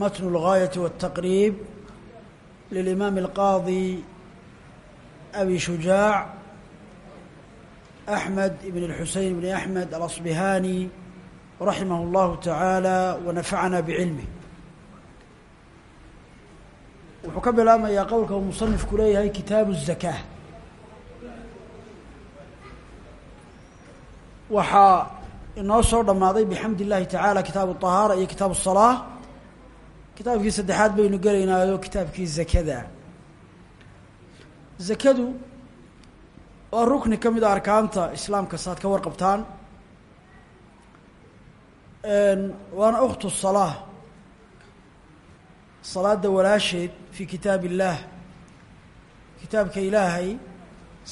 matnu اlgaayati waالtaqriib lilimaam اlqaadi abi shujaac axmed ibn اlxusein bn axmed alasbihani raximah اllahu taعaalى wanafacana bcilmih wuxuu ka bilaabmayaa qowlka uu musanifku leeyahay kitaabu الzakاة waxaa inoo soo dhammaaday bixamd illahi tacaala kitaabu طahaara iyo kitaabu الsalaa kitaabkii saddexaad baynu gelaynaayo kitaabkii zakada. Zakadu waa rukni ka mid a arkaanta islaamka saaad ka warqabtaan. Waana ukhtu salaa salaada walaasheed fi kitaab illaah kitaabka ilaahay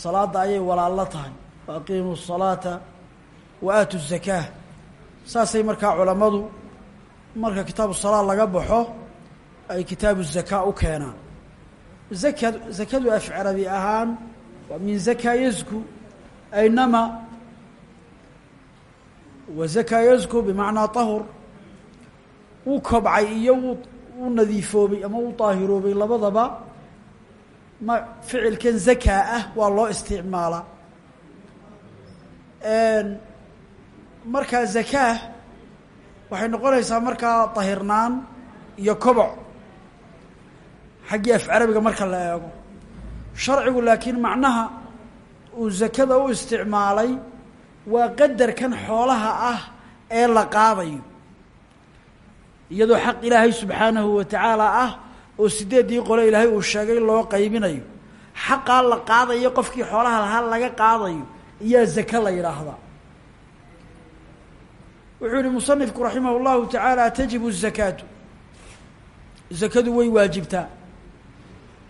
salaada ayay walaallo tahay. Waaqiimuu salaata wa aatu zakaa saasay markaa culammadu marka kitaabu salaa laga baxo ay kitaabu zakaa u keenaan. Zaka zakadu af carabi ahaan waa min zakaa yazku aynama wa zakaa yazku bimacnaa tahur wuu kobcay iyo wuu wuu nadiifoobay ama wuu daahiroobay labadaba ma ficilkan zakaa ah waa loo isticmaalaa markaa zakaa waxay noqonaysaa markaa dahirnaan iyo koboc. Xaggii af carabiga marka la eego. Sharcigu laakiin macnaha uu zakada u isticmaalay waa qadarkan xoolaha ah ee la qaadayo. Iyadoo xaq ilaahay subxaanahu wa tacaala ah oo sideeddii qole ilaahay uu sheegay loo qaybinayo. Xaqaa la qaadayo qofkii xoolaha lahaa laga qaadayo iyaa zaka la yidhaahdaa wuxuu yihi musanifku raximah اllahu tacaala tajibu الzakaatu zakadu way waajibtaa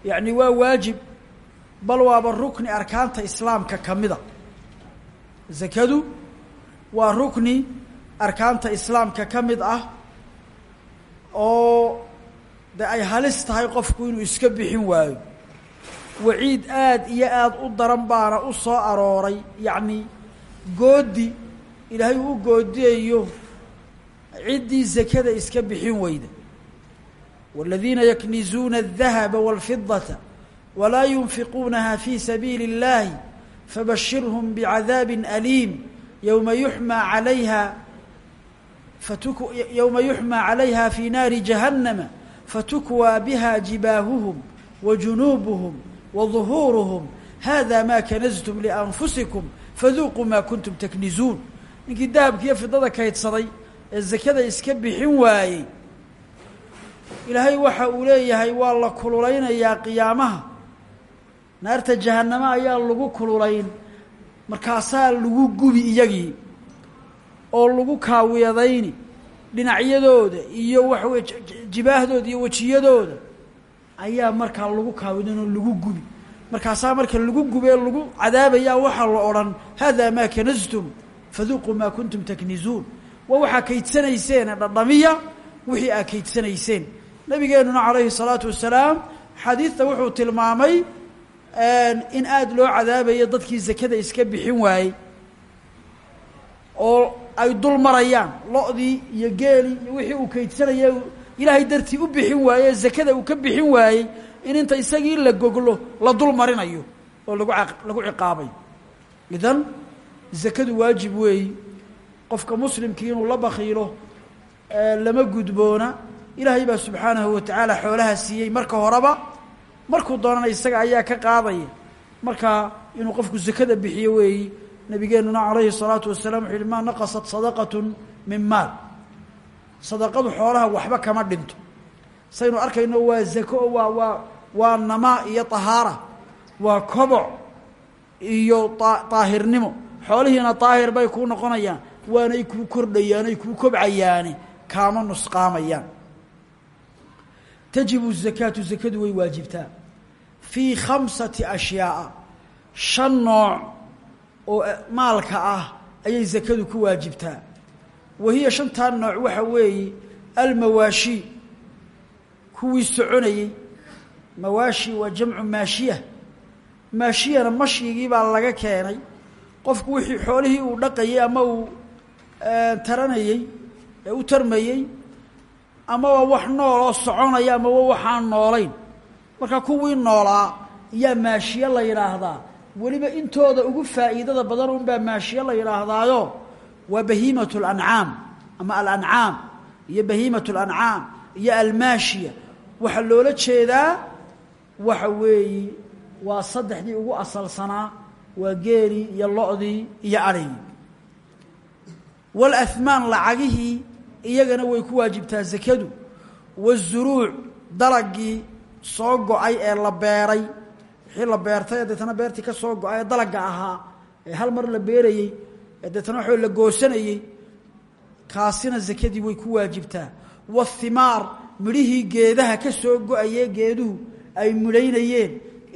yacni waa waajib bal waaba rukni arkaanta islaamka kamida zakadu waa rukni arkaanta islaamka ka mid ah oo de ay halis tahay qofku inuu iska bixin waayo waciid aad iyo aad u daran baana u soo arooray yacni goodi ilaahay uu u goodiyayo ciddii zakada iska bixin weyda wاladiina yaknizuuna الdahaba wاlfidaةa walaa yunfiquunaha fi sabiili اllahi fabashirhm bcadaabi aliim yowma yuxmaa calayha fatuk yowma yuxmaa calayha fi naari jahannama fatukwaa biha jibaahuhm wajunuubuhm waظuhuuruhm hada ma kanaztum lianfusikum faduuquu ma kuntum taknizuun ninkii dahabkiiyo fidada kaydsaday ee zakada iska bixin waayey ilaahay waxa uu leeyahay waa la kululeynayaa qiyaamaha. Naarta jahannamo ayaa lagu kululayn markaasaa lagu gubi iyagii oo lagu kaawiyadayni dhinacyadooda iyo waxa weye jibaahdooda iyo wejiyadooda ayaa markaa lagu kaawidayn oo lagu gubi. Markaasaa marka lagu gubee lagu cadaabayaa waxaa la odhan hada maa kanastum faduuquu maa kuntum taknizuun. Waa waxaa kaydsanayseen dhadhamiya wixii aa kaydsanayseen nabigeenuna calayhi الsalaatu wasalaam xadiidta wuxuu tilmaamay in aada loo cadaabayo dadkii zakada iska bixin waayey. Oo ay dul marayaan lo-dii iyo geelii iyo wixii uu kaydsanaya ilaahay dartii u bixin waaye zakada uu ka bixin waayey in inta isagii la goglo la dul marinayo oo lagu lagu ciqaabayo idan zakadu waajib weeyi qofka muslimkii inuu la bakiilo lama gudboona ilaahay baa subxaanahu watacaala xoolaha siiyey marka horeba markuu doonana isaga ayaa ka qaadaya. Markaa inuu qofku zakada bixiyo weeyi nabigeenuna calayhi salaatu wasalaam wuxu yihi maa naqasat sadaqatun min maal. Sadaqadu xoolaha waxba kama dhinto. Saynu arkayno waa zako o waa waa waa namaa iyo tahaara waa koboc iyo aahirnimo xoolihiina daahir bay kuu noqonayaan waanay kuu kordhayaan ay kuu kobcayaani kaama nusqaamayaan. Tajibu zakaatu zakadu way waajibtaa. Fii khamsati ashyaaa shan nooc oo maalka ah ayay zakadu ku waajibtaa. Wa hiya shantaa nooc waxa weeye almawaashi kuwii soconayey mawaashi waa jamcu maashiya maashiyana mashigii baa laga keenay qofku wixii xoolihii uu dhaqayey ama uu taranayey ee u tarmayey amaba wax nool oo soconaya amaba waxaan noolayn. Marka kuwii noolaa yaa maashiye la yidhaahdaa. Weliba intooda ugu faa'iidada badan unbaa maashiye la yidhaahdaayo waa bahiimat اlancaam ama alancaam iyo bahiimat اlancaam iyo almaashiya waxaa loola jeedaa waxa weeye waa saddexdii ugu asalsanaa waa geelii iyo lo-dii iyo adhaygii wاlahmaan lacagihii iyagana way ku waajibtaa zakadu. Wazuruuc dalagii soo go'ay ee la beeray. Wixii la beertay ee deetana beertii ka soo go'ay ee dalagga ahaa ee hal mar la beerayey ee deetana waxoo la goosanayey kaasina zakadii way ku waajibtaa. Waathimaar midhihii geedaha ka soo go'ayee geeduhu ay midhaynayeen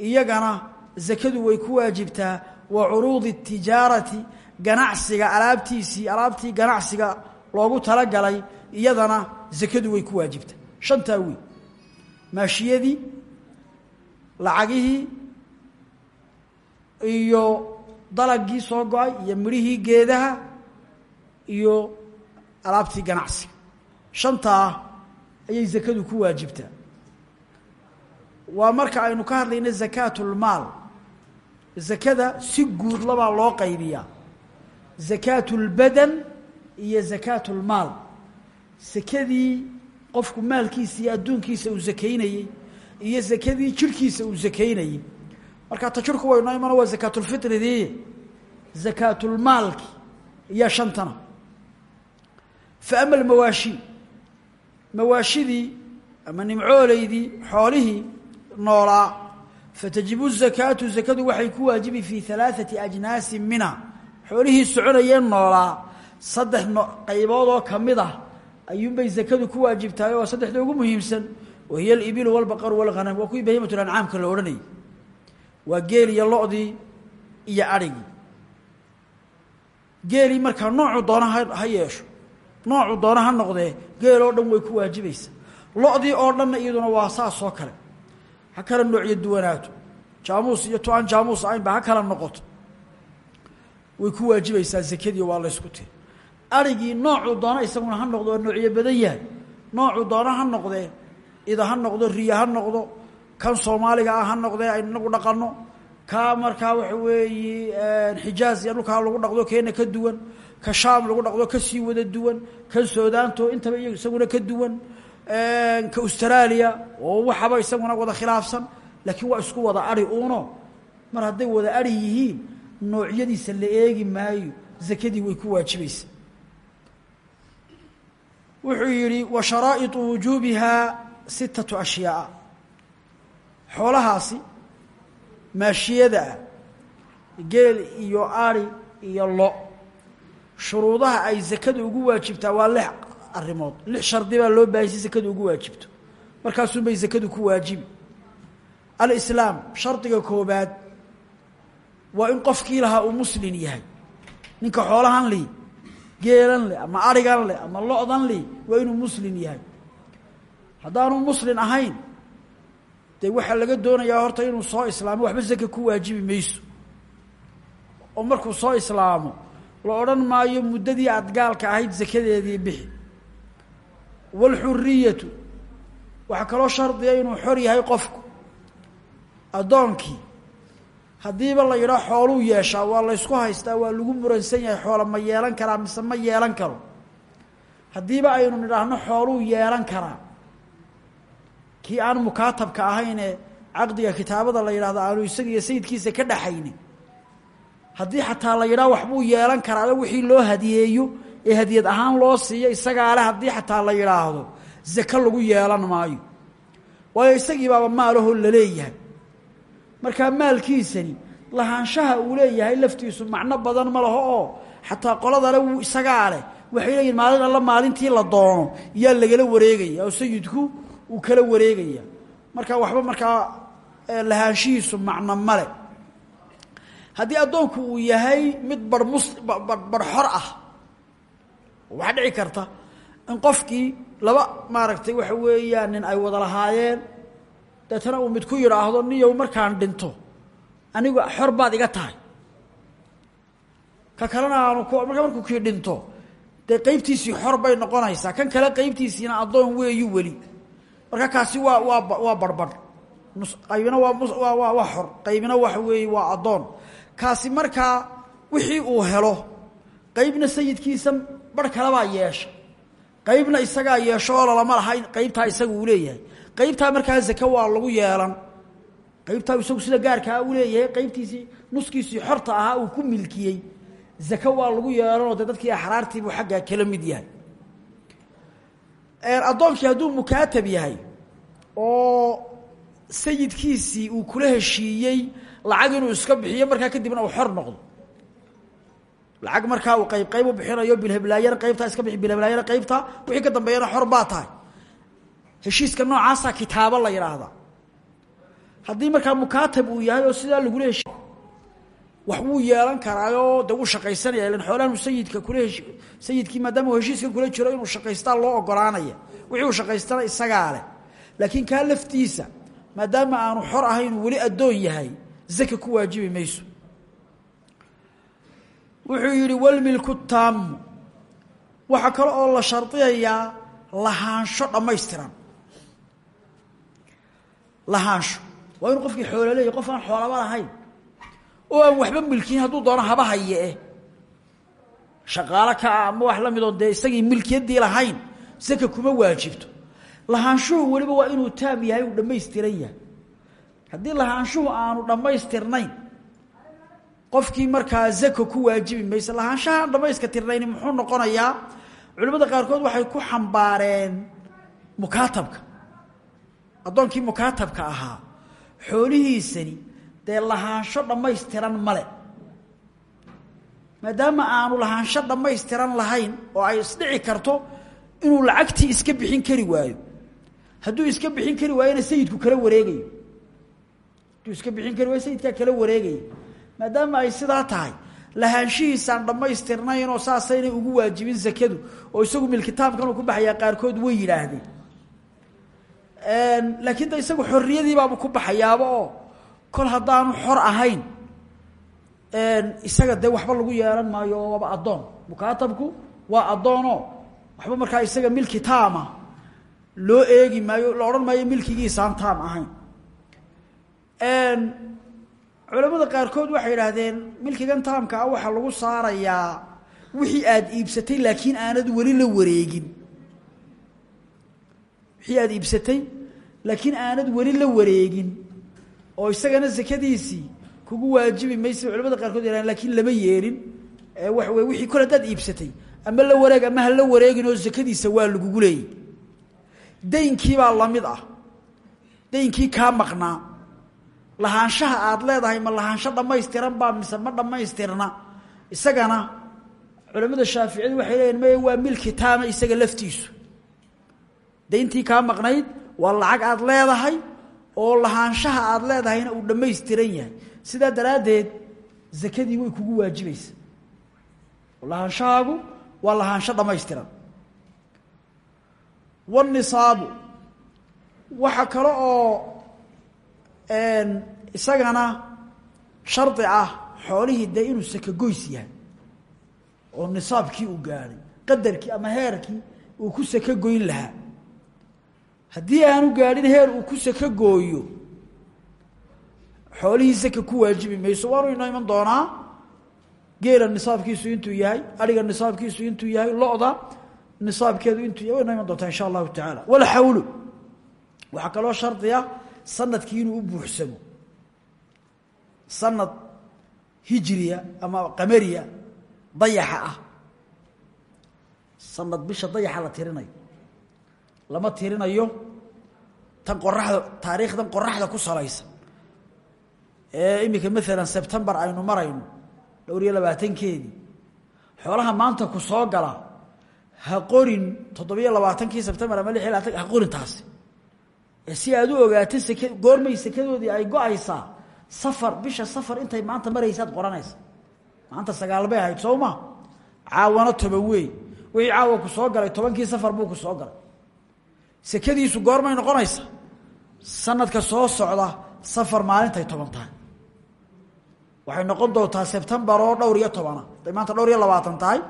iyagana zakadu way ku waajibtaa wa curuudi tijaarati ganacsiga alaabtiisii alaabtii ganacsiga loogu talagalay iyadana zakadu way ku waajibtaa. Shantaa wey maashiyadii lacagihii iyo dalagii soo go'ay iyo midhihii geedaha iyo alaabtii ganacsiga. Shantaa ayay zakadu ku waajibtaa. Waa marka aynu ka hadlayna zakaat ulmaal zakada si guud labaa loo qaybiyaa. Zakaat ulbadan iyo zakaat ulmaal sakadii qofku maalkiisa iyo adduunkiisa uu sakaynayey iyo zakadii jirhkiisa uu sakaynayey marka ta jirku wayno imana waa zakaatulfitridii zakaatulmaalki iyo shantana. Fa ama almawaashi ama nimcooleydii xoolihii noolaa fatajibu zakaatu zakadu waxay ku waajibi fii alaaثati ajnaasi mina. Xoolihii soconayeen noolaa saddex qaybood oo ka mid ah ayuunbay zakadu ku waajibtahay oo saddexda ugu muhiimsan wahiy alibilu walbaqaru walghanam waa kuwii bahiimatlancaamka la odhanayay. Waa geel iyo lodii iyo adhigii geelii markaa noocu doona ha yeesho noocu doona ha noqdee geel dhan way ku waajibaysaa. Lodii oo dhanna iyaduna waa saas kale ha kala noocyo duwanaato jaamuus iyo to aan jaamuus ahaynba ha kala noqoto. Way ku waajibaysaa zakadii waa laysku tiri. Arigii noocuu doona isaguna ha noqdo oo noocyo badan yahay. Noocuu doona ha noqdee ida ha noqdo riya ha noqdo kan soomaaliga ah ha noqdee aynu inagu dhaqanno. Kaa markaa waxa weeye xijaaz iyo dhulkaa lagu dhaqdo keena ka duwan. Ka shaam lagu dhaqdo ka sii wada duwan. Kan suudaanto intaba iy isaguna ka duwan ka australia oo waxaba isaguna wada khilaafsan laakiin waa isku wada ari uuno mar hadday wada ari yihiin noocyadiisa la eegi maayo zakadii way ku waajibaysa. Wuxuu yidhi wa sharaa'iطu wujuubihaa sittatu ashyaaa xoolahaasi maashiyada ah geel iyo ari iyo lo. Shuruudaha ay zakada ugu waajibtaa waa lix arrimood. Lix shardi baa loo baahayay si zakadu ugu waajibto. Markaasunbay zakadu ku waajibi alislaam shardiga koobaad waa in qofkii lahaa uu muslin yahay. Ninka xoolahan li geelan leh ama arigan leh ama lo-dan li waa inuu muslin yahay. Haddaanu muslin ahayn dee waxaa laga doonayaa horta inuu soo islaamo waxba zaka ku waajibi mayso. Oo markuu soo islaamo la odhan maayo muddadii aad gaalka ahayd zakadeedii bixi waalxuriyatu waxaa kaloo shardiya inuu xor yahay qofku. Addoonkii haddiiba la yidhaa xooluu yeeshaa waa laysku haystaa waa lagu muransan yahay xoola ma yeelan karaa mise ma yeelan karo. Haddiiba aynu nidhaahno xooluu yeelan karaa. Kii aan mukaatabka ahaynee caqdiga kitaabada la yidhahdo aanu isaga iyo sayidkiisa ka dhaxayni haddii xataa la yidhaha waxbuu yeelan karaa wixii loo hadiyeeyo ee hadiyad ahaan loo siiyo isagaa leh haddii xataa la yidhaahdo zake lagu yeelan maayo. Waayo isagii baaba maalahoo la leeyahay markaa maalkiisani lahaanshaha uu leeyahay laftiisu macno badan ma laho oo xataa qoladale wuu isagaa leh waxay leeyihiin maalin alla maalintii la doono yaa lagala wareegaya oo sayidku uu kala wareegaya. Marka waxba markaa lahaanshihiisu macno male haddii addoonku uu yahay mid bar mus bar xor ah waxaa dhici karta. In qofkii laba maaragtay waxa weeyaan nin ay wada lahaayeen deetana uu mid ku yidhaahdo niyow markaan dhinto anigu xor baad iga tahay. Ka kalena aanu ku marka markuu kii dhinto dee qeybtiisii xor bay kan kale qeybtiisiina addoon weeyu weli. Marka kaasi waa waa waa barbarh qaybina waa waa waa waa xor. Qaybina waxa weeye waa addoon. Kaasi markaa wixii uu helo qaybna sayidkiisa barh kalebaa yeesha qaybna isagaa yeesho oo lalama laha qaybtaa isaga uu leeyahay. Qaybtaa markaa zake waa lagu yeelan. Qaybtaa isagu sida gaarkaa u leeyahay qaybtiisii nuskiisii xorta ahaa uu ku milkiyey. Zake waa lagu yeelanoo dee dadkii axraartiibuu xaggaa kala mid yahay. Addoonkii hadduu mukaatab yahay oo sayidkiisii uu kula heshiiyey lacag inuu iska bixiyo markaa kadibna uu xor noqdo lacag markaa uu qayb qayb u bixinayo bilheblaayana qaybtaa iska bixi bilheblaayana qaybtaa wixii ka dambeeyana xor tahay. Heshiiska noocaasa kitaabo la yidhaahdaa haddii markaa mukaatab uu yahay oo sidaa lagula heshiy wax wuu yeelan karaayoo de wuu shaqaysanaya ilan xoolaanu sayidka kula heshi sayidkii maadaama uu heshiiskan kula jiro inuu shaqaystaa loo ogolaanaya wixii uu shaqaystana isagaa leh. Laakiin kaa laftiisa maadaama aanu xor ahayn weli addoon yahay zaka ku waajibi mayso wuxuu yidhi walmilku taamu waxaa kale oo la shardiyayaa lahaansho dhammaystiran. Lahaansho. Waa inuu qofkii xoolo leeyahy qof aan xoolaba lahayn. Oo aan waxba milkiyin hadduu doono haba haye eh. Shaqaalo ka ah ama wax la midoo dee isagii milkiyaddii lahayn zaka kuma waajibto. Lahaanshuhu weliba waa inuu taam yahay uu dhammaystiran yahay. Haddii lahaanshuhu aanu dhammaystirnayn qofkii markaa zako ku waajibi mayse lahaanshahaan dhamayska tirnayni muxuu noqonayaa culimmada qaarkood waxay ku xambaareen mukaatabka. Addoonkii mukaatabka ahaa xoolihiisani dee lahaansho dhammaystiran male maadaama aanu lahaansho dhammaystiran lahayn oo ay isdhici karto inuu lacagtii iska bixin kari waayo. Hadduu iska bixin kari waayona sayidku kala wareegayo. Hadduu iska bixin kari waayo sayidkaa kala wareegayo maadaama ay sidaa tahay lahaanshihiisaan dhammaystirnaynoo saasaynay ugu waajibin sakadu oo isagu milkitaabkan uu ku baxayaa qaarkood way yidhaahdeen. Laakiin da isagu xorriyadiibaaba ku baxayaaba oo kol haddaanu xor ahayn isaga dee waxba lagu yeelan maayo oo waaba addoon. Waa addoonoo waxba markaa isaga milki taama loo eegi maayo la odhan maayo milkigiisaan taam ahayn culamada qaarkood waxay idhaahdeen milkigan taamka ah waxaa lagu saarayaa wixii aada iibsatay laakiin aanad weli la wareegin. Wixii aada iibsatay laakiin aanad weli la wareegin. Oo isagana sakadiisii kugu waajibi maysa culamada qaarkood yhahdeen lakiin lama yeelin. Waxa wey wixii kol haddaad iibsatay ama la wareeg ama ha la wareegin oo sakadiisa waa lagugu leeyay. Daynkiibaa la mid ah. Daynkii kaa maqnaa lahaanshaha aada leedahay ma lahaansho dhammaystiran baa mise ma dhammaystirna? Isagana culamada shaaficiyadu waxay leeyihiin maya waa milki taama isaga laftiisu. Dayntii kaa maqnayd waa lacag aada leedahay oo lahaanshaha aada leedahayna uu dhammaystiran yahay. Sidaa daraaddeed zakadii way kugu waajibaysa lahaanshahaagu waa lahaansho dhammaystiran. Wanisaabu waxa kale oo isagana shardi ah xoolihii dee inuu sakagoys yahay oo nisaabkii uu gaadhay qadarkii ama heerkii uu ku saka goyn lahaa. Haddii aanu gaadhin heer uu ku saka gooyo xoolihii saka ku waajibi mayso waanu inoo iman doonaa. Geela nisaabkiisu intuu yahay ariga nisaabkiisu intuu yahay lo-da nisaabkeedu intuu yahay way inoo iman doontaa insha allahu tacaala. Walxawlu waxaa kaloo shardiya sannadkii inuu u buuxsamo. Sanad hijriya ama qamariya dayaxa ah. Sanad bisha dayaxa la tirinayo. Lama tirinayo. Tan qoraxda taariikhdan qoraxda ku salaysan ee iminka maalan sebtembar aynu marayno dhowr iyo labaatankeedii. Xoolaha maanta ku soo gala ha qorin toddobiyo labaatankii sebtembar ama lix iyo labaatan ha qorin si aad u ogaato sek goormay sekadoodii ay go'aysaa safar bisha safar intay maanta maraysaad qoranaysa. Maanta sagaal ahayd soo caawana toban weey wixii caawa ku soo galay tobankii safar buu ku soo galay. Sekadiisu goormay noqonaysa. Sanadka soo socda safar maalintay toban tahay. Waxay noqon doontaa sebtembar oo dhowr iyo tobana. Haday maanta dhowr iyo labaatan tahay.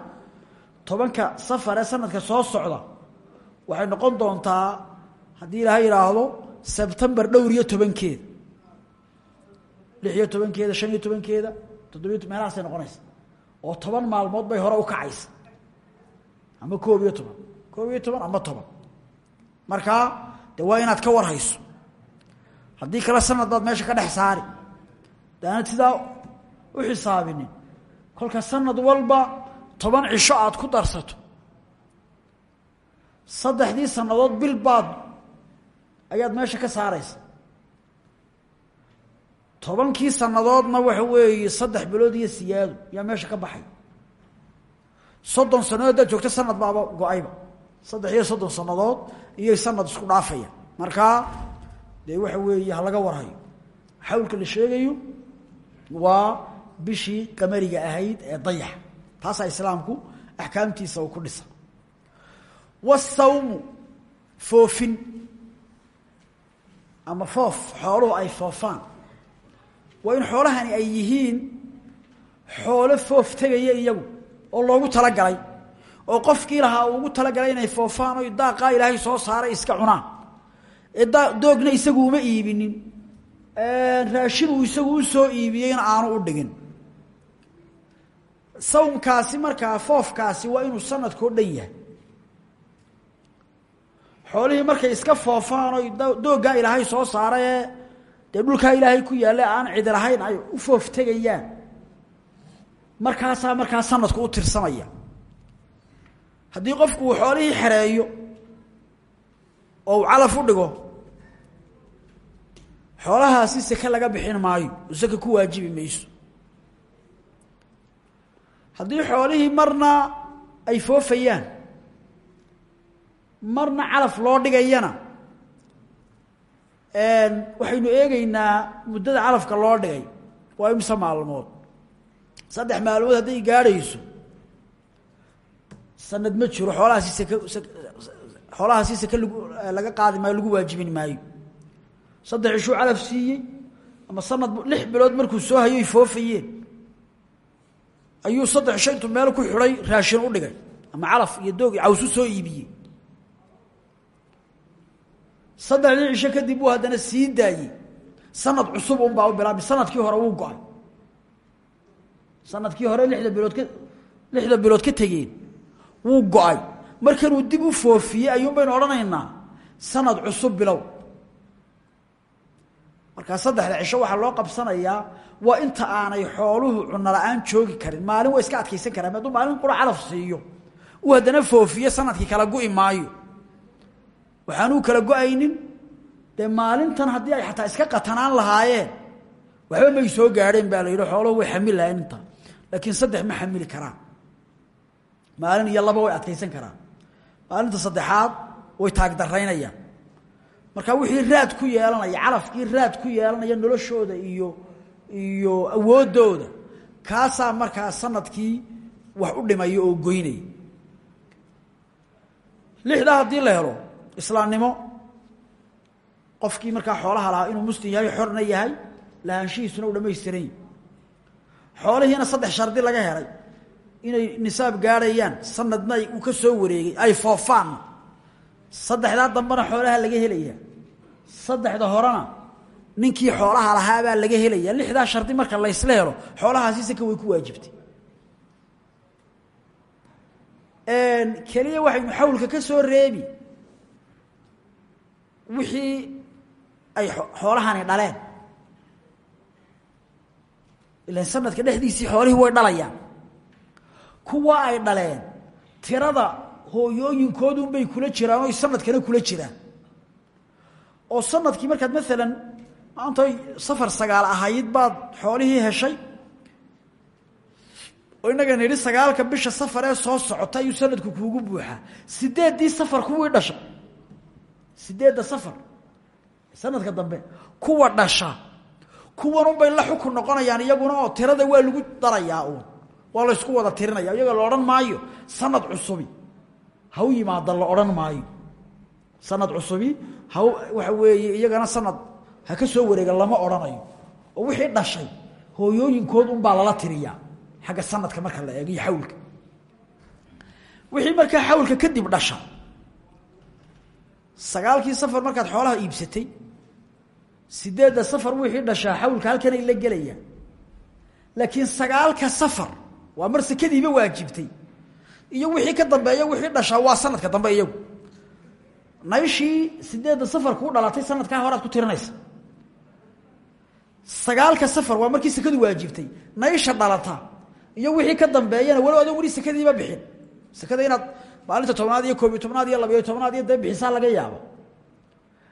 Tobanka safar ee sanadka soo socda waxay noqon doontaa haddii ilaahay yidhaahdo sebtembar dhowr iyo tobankeeda. Lix iyo tobankeeda shan iyo tobankeeda toddobiyo meelahaasay noqonaysa. Oo toban maalmood bay hore u kacaysa. Ama koob iyo toban. Koob iyo toban ama toban. Markaa de waa inaad ka warhayso. Haddii kale sanad meesha ka dhex saari. Daanad sidaa u xisaabinin kolka sanad walba toban cisho aad ku darsato. Saddexdii sannadood bil baad ayaad meesha ka saaraysa. Tobankii sannadoodna waxa weeye saddex bilood iyo siyaado yaa meesha ka baxay. Soddon sannadood haddaad joogto sanad baaba go'ayba. Saddex iyo soddon sannadood iyay sanad isku dhaafaya markaa dee waxa weeye halaga warhayo. Xawlka la sheegayo waa bishii qamariga ahayd ee dayax. Taasaa islaamku axkaamtiisa ku dhisa wasawmu foofin ama foof xooluhu ay foofaan. Waa in xoolahani ay yihiin xoolo foof tegaya iyagu oo loogu talagalay oo qofkii lahaa ugu talagalay inay foofaan oy daaqaa ilaahay soo saaray iska cunaan. Ee doogna isagu uma iibinin. Raashin uu isagu u soo iibiyeyna aanu u dhigin. Sawmkaasi markaa foofkaasi waa inuu sanadkao dhan yahay xoolihii markay iska foofaan oy dooggaa ilaahay soo saarayee dee dhulkaa ilaahay ku yaalla aan cidi lahayn ay u foof tegayaan. Markaasaa markaa sanadku u tirsamaya. Haddii qofku uu xoolihii xereeyo oo uu calaf u dhigo xoolahaasi seke laga bixin maayo oo ku waajibi mayso. Haddii xoolihii marna ay foofayaan marna calaf loo dhigayana. Waxaynu eegeynaa muddada calafka loo dhigay. Waa imse maalmood? Saddex maalmood hadday gaadhayso. Sanad ma jiro xoolahaasi seke xoolahaasi lagu laga qaadi maayo lagu waajibin maayo. Saddex ishuu calaf siiyey ama sanad lix bilood markuu soo hayoy foofayeen. Ayuu saddex isho intuu meel ku xidhay raashin u dhigay. Ama calaf iyo doog iyo cawsu soo iibiyey saddexdii cisho kadib buu haddana sii daayey. Sanad cusub unbaa u bilaabay. Sanadkii hore wuu go'ay. Sanadkii hore lixda bilood ka lixda bilood ka tegeen wuu go'ay. Markanuu dib u foofiyey ayuun baynu odhanaynaa. Sanad cusub bilow. Markaa saddexda cisho waxaa loo qabsanayaa waa inta aanay xooluhu cuno la'aan joogi karin. Maalin waa iska adkaysan karaa hadduu maalin qura calaf siiyo uu haddana foofiyo sannadkii kala gu'i maayo waxaanuu kala go'aynin. Dee maalintan haddii ay xataa iska qatanaan lahaayeen waxba may soo gaadheen baa la yidhi xooluhu way xamil lahayn inta. Laakiin saddex ma xamili karaan. Maalin iyo laba way adkaysan karaan. Maalinta saddexaad way taagdaraynayaan marka wixii raad ku yeelanaya calafkii raad ku yeelanaya noloshooda iyo iyo awooddooda kaasaa markaa sannadkii wax u dhimaya oo goynaya. Lixdaa haddii la helo islaamnimo qofkii markaa xoolaha lahaa inuu muslim yahay xorna yahay lahaanshihiisuna u dhamaystiran yahi xoolihiina saddex shardi laga helay. Inay nisaab gaadhayaan sanadna uu ka soo wareegay ay foofaanna saddexdaa dambena xoolaha laga helayaa saddexda horena ninkii xoolaha lahaabaa laga helaya. Lixdaa shardi marka laysla helo xoolahaasi seka way ku waajibtay. Keliya waxaynu xawlka ka soo reebi wixii ay xoolahani dhaleen. Ilan sanadka dhexdiisii xoolihii way dhalayaan. Kuwa ay dhaleen tirada hooyooyinkoodun bay kula jiraan oy sanadkana kula jiraan. Oo sannadkii markaad maalan maantay safar sagaal ahayd baad xoolihii heshay oo innaga nidhi sagaalka bisha safar ee soo socota ayuu sanadku kuugu buuxaa. Sideeddii safar kuwii dhashay sideedda safar. Sanadka dambe kuwa dhasha kuwanunbay la xukun noqonayaan iyaguna oo tirada waa lagu darayaa uun. Waa laysku wada tirinaya iyagoo la odhan maayo sanad cusubi ha u yimaada la odhan maayo. Sanad cusubi ha waxa weeye iyagana sanad ha ka soo wareega lama odhanayo. Oo wixii dhashay hooyooyinkood unbaa lala tiriyaa. Xagga sanadka marka la eego iyo xawlka. Wixii markaa xawlka kadib dhasha sagaalkii safar markaad xoolaha iibsatay sideedda safar wixii dhashaa xawlka halkanay la gelayaan laakiin sagaalka safar waa mar sekadiiba waajibtay. Iyo wixii ka dambeeya wixii dhashaa waa sanadka dambe iyagu. Nayshii sideedda safar kuu dhalatay sanadkaa horaad ku tirinaysa sagaalka safar waa markii sekadu waajibtay. Naysha dhalata iyo wixii ka dambeeyana walow adoo weli sekadiiba bixin. Sekada inaad maalinta tobnaad iyo koob iyo tobnaad iyo labayo tobnaad iyo dee bixisaa laga yaabo.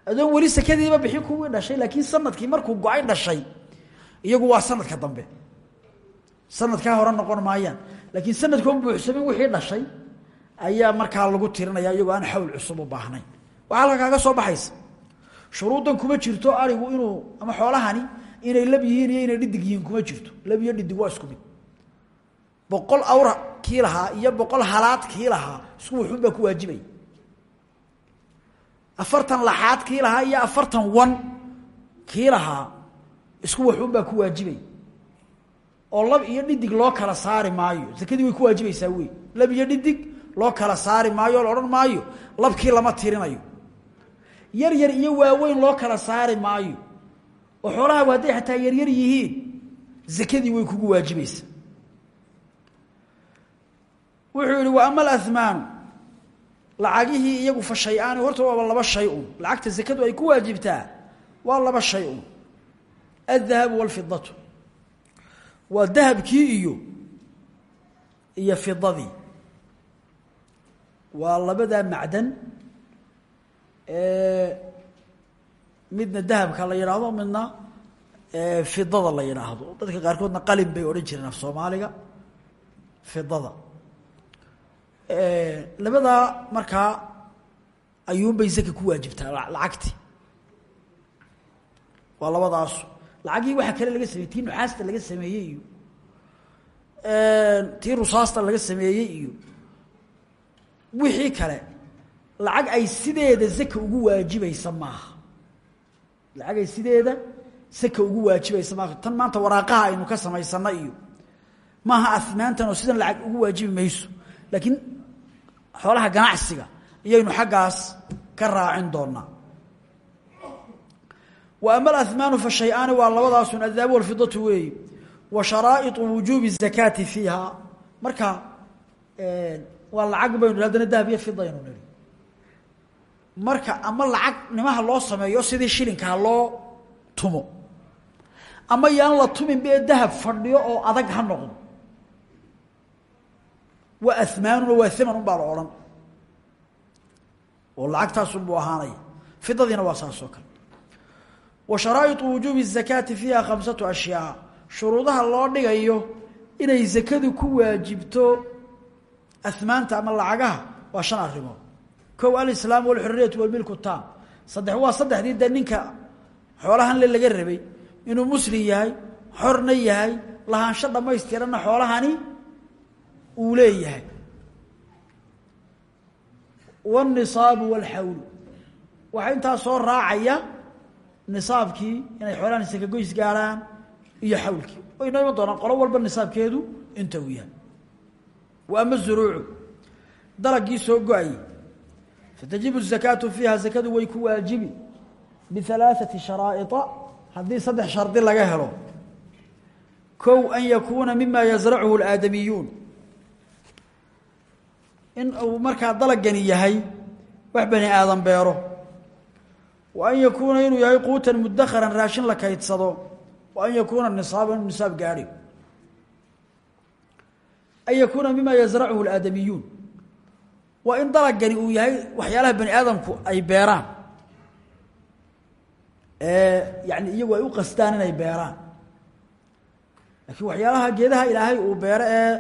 Adoon weli sekadiiba bixin kuwii dhashay laakiin sannadkii markuu go'ay dhashay iyagu waa sanadka dambe. Sanadkaa hore noqon maayaan. Laakiin sanadkoon buuxsamin wixii dhashay ayaa markaa lagu tirinaya iyagoo aan xawl cusub u baahnayn. Waxaa halka kaaga soo baxaysa. Shuruuddan kuma jirto arigu inuu ama xoolahani inay lab yihiin iyo inay dhidig yihiin kuma jirto. Lab iyo dhidig waa isku mid boqol awra kii lahaa iyo boqol halaad kii lahaa isku wuxuun ku waajibaya afartan laxaad kii iyo afartan wan kii lahaa isku waxuun ku waajibaya oo lab iyo dhidig loo kala saari maayo. Sakadii way ku waajibaysaa wey. Lab iyo dhidig loo kala saari maayo la odhan maayo. Labkii lama tirinayo. Yar yar iyo waaweyn loo kala saari maayo. Oo xoolahaagu hadday xataa yaryar yihiin zakadii way kugu waajibaysaa wuxuu yihi wa ama alahmaanu lacagihii iyagu fa shay-aani horta waaba laba shay un lacagta zakadu ay ku waajibtaa waa laba shay un aldahabu walfidatu waa dahabkii iyo iyo fidadii waa labadaa macdan midna dahabka la yidhaahdo midna fidada la yidhaahdo dadka qaarkoodna qalin bay odhan jireen af soomaaliga. Fidada labadaa markaa ayuunbay zaka ku waajibtaa lacagti. Waa labadaasu lacagii waxaa kale laga sameeyey tii nuxaasta laga sameeyey iyo tii rusaasta laga sameeyey iyo. Wixii kale lacag ay sideeda zaka ugu waajibaysa maaha. Lacag ay sideeda saka ugu waajibaysa maaha. Tan maanta waraaqaha aynu ka samaysana iyo. Maaha asnaantan oo sidan lacag ugu waajibi mayso. Laakiin xoolaha ganacsiga iyaynu xaggaas ka raacin doona wa ama alahmaanu fa shay-aani labadaasun adaabu walfidatu weeye wa sharaa'iu wujuubi zakaati fiiha. Marka waa lacag baynu haddana dahab iyo fidaynu nidhi. Marka ama lacag nimaha loo sameeyo sidii shilinka loo tumo. Ama yaan la tuminba ee dahab fadhiyo oo adag ha waa amaanuna waa aman un baa la odhan oo lacagtaasunbuu ahaanaya fidadiina waa saas oo kale wa sharaa'iطu wujuubi الzakaati fiiha khamsatu ashyaa shuruudaha loo dhigayo inay zakadu ku waajibto amaanta ama lacagaha waa shan arrimood kow alislaam walxuriyatu walmilku taam saddex waa saddexdii dee ninka xoolahan le laga rabay inuu muslim yahay xorna yahay lahaansho dhamaystiranna xoolahani uu leeyahay wاnisaabu wاlxawlu waxaa intaa soo raacaya nisaabkii inay xoolahani sakagoys gaarhaan iyo xawlkii way inoo iman doonaan qolo walba nisaabkeedu inta uu yahay wa ama zuruucu dalagii soo go-ayay fatajibu الzakaatu fiiha zakadu way ku waajibi bihalaaثati sharaaئiطa haddii saddex shardi laga helo kow an yakuuna mima yazrachu اlaadamiyuun in uu markaa dalagani yahay wax bani aadan beero. Wa an yakuuna inuu yahay quutan mudakharan raashin la kaydsado. Wa an yakuuna nisaaba inuu nisaab gaadhi. An yakuuna mima yazrachu اlaadamiyuun waa in dalagani uu yahay waxyaalaha bani aadamku ay beeraan. Yani iyagu ay u qastaan inay beeraan. Laakiin waxyaalaha geedaha ilaahay uu beero ee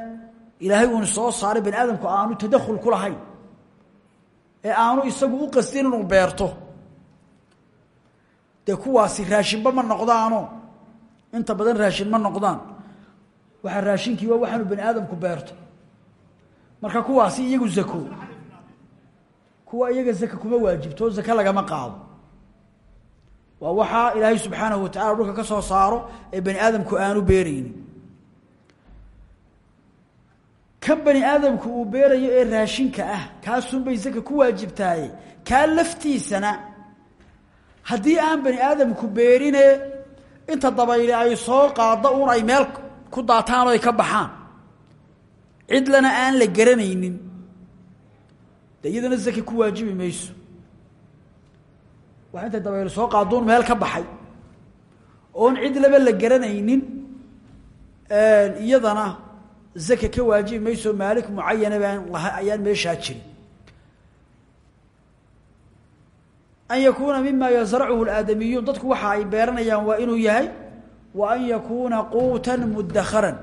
ilaahay uun soo saaray bani aadamku aanu tadakhul ku lahayn. Ee aanu isagu u qastin inuu beerto. Dee kuwaasi raashinba ma noqdaano inta badan raashin ma noqdaan. Waxaa raashinkii waa waxaanu bani aadamku beerto. Marka kuwaasi iyagu zako kuwa iyaga zaka kuma waajibto zake lagama qaado. Waa waxaa ilaahay subxaanahu watacala dhulka ka soo saaro ee bani aadamku aanu beeraynin kan bani aadamku uu beerayo ee raashinka ah kaasunbay zaka ku waajibtaaye kaa laftiisana haddii aan bani aadamku beerine inta dabayli ay soo qaaddo un ay meel ku daataan oo ay ka baxaan. Cidlana aan la garanaynin. De iyadana zaki ku waajibi mayso. Wax intay dabayli soo qaadduun meel ka baxay. Oon cidlaba la garanaynin iyadana zaka ka waajibi mayso maalik mucayana baan laha ayaan meeshaa jirin. An yakuuna mima yasracuhu aadamiyuun dadku waxa ay beeranayaan waa inuu yahay wa an yakuuna quutan mudakharan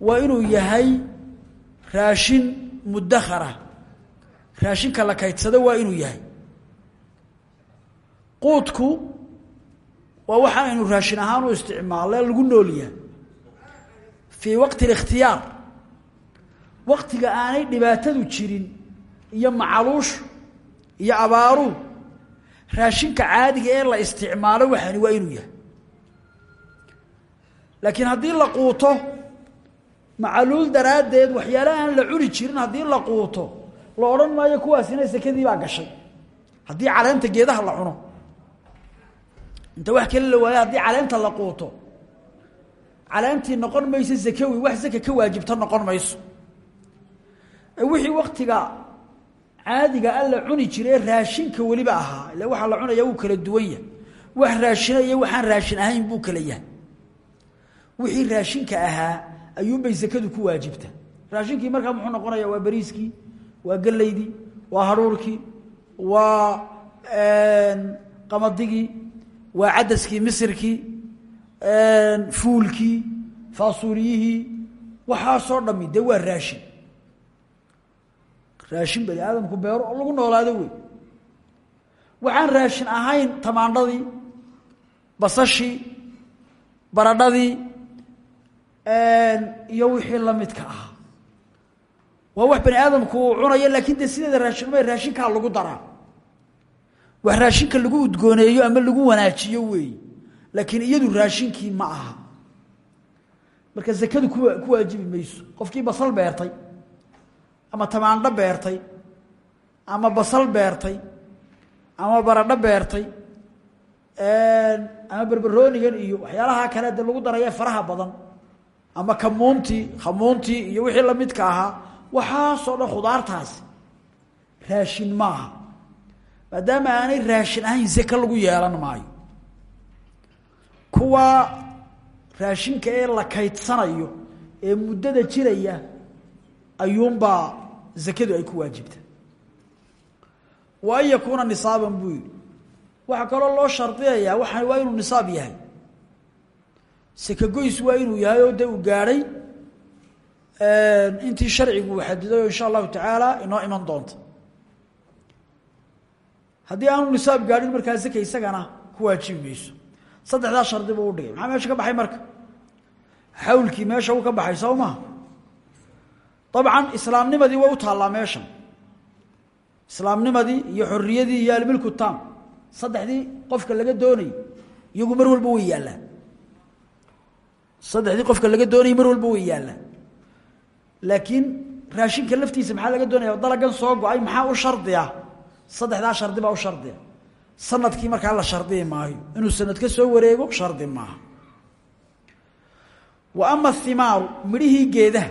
waa inuu yahay raashin mudakhara raashinka la kaydsado waa inuu yahay. Quudku waa waxa aynu raashin ahaan u isticmaalle lagu nool yahay fii waqti اlikhtiyaar waqtiga aanay dhibaatadu jirin iyo macaluushu iyo abaaruhu raashinka caadiga ee la isticmaalo waxani waa inuu yahay laakiin haddii la quuto macaluul daraaddeed waxyaala aan la cuni jirin haddii la quuto la odhan maayo kuwaasina sekadii baa gashay haddii caleenta geedaha la cuno inta wax kale la waayo haddii caleenta la quuto caleentii noqon mayso zakawi wax zaka ka waajibta noqon mayso. Wixii waktiga caadiga a la cuni raashinka weliba ahaa ila waxaa la cunaya wuu kala duwan yahay. Wax raashina iyo waxaan raashin ahayn buu kala yahay. Wixii raashinka ahaa ayuunbay zakadu ku waajibta. Raashinkii markaa muxuu noqonaya waa bariiskii waa gelaydii waa haruurkii waa qamadigii waa cadaskii misirkii fuulkii faasuliyihii waxaasoo dhami dee waa raashin. Raashin bani aadamku beero oo lagu noolaado wey waxaan raashin ahayn tamaandhadii basashii baradhadii iyo wixii lamidka ah. Waa wax bani aadamku uu cunayo laakiin dee sideeda raashinma raashinkaa lagu daraa. Wax raashinka lagu udgooneeyo ama lagu wanaajiyo weey laakiin iyadu raashinkii ma aha. Marka zakadu ku waajibi mayso. Qofkii basal beertay ama tamaandho beertay ama basal beertay ama baradho beertay ama berberoonigan iyo waxyaalaha kale de lagu daraya faraha badan ama kamuuntii khamuuntii iyo wixii lamidka ahaa waxaasoo dhan khudaartaasi. Raashin maaha maadaama aanay raashin ahayn zake lagu yeelan maayo kuwa raashinka ee la kaydsanayo ee muddada jiraya ayuunbaa zakadu ay ku waajibta. Wa an yakuuna nisaaban buu yidhi. Waxaa kaloo loo shardiyayaa waa waa inuu nisaab yahay. Sakagoys waa inuu yahay oo de uu gaadhay intii sharcigu uu xadiday oo insha allahu tacaala inoo iman doonta. Haddii aanu nisaab gaadhin markaa zaka isagana ku waajibi mayso saddexdaa shardi buu udhigay maxaa meesha ka baxay marka? Xawlkii meesha uu ka baxay soo maha dabcan islaamnimadii u taallaa meeshan. Islaamnimadii iyo xorriyadii iyo almilku tam saddexdii qofka laga doonayy iyagu mar walba way yaallaan. Saddexdii qofka laga doonayay mar walba way yaallaan. Laakiin raashinka laftiisa maxaa laga doonaya? Dalagan soo go'ay maxaa u shardiya saddexdaa shardi baa u shardiya sannadkii markaa la shardiyi maayo. Inuu sanad ka soo wareego shardi maaha. Wa ama himaaru midhihii geedaha.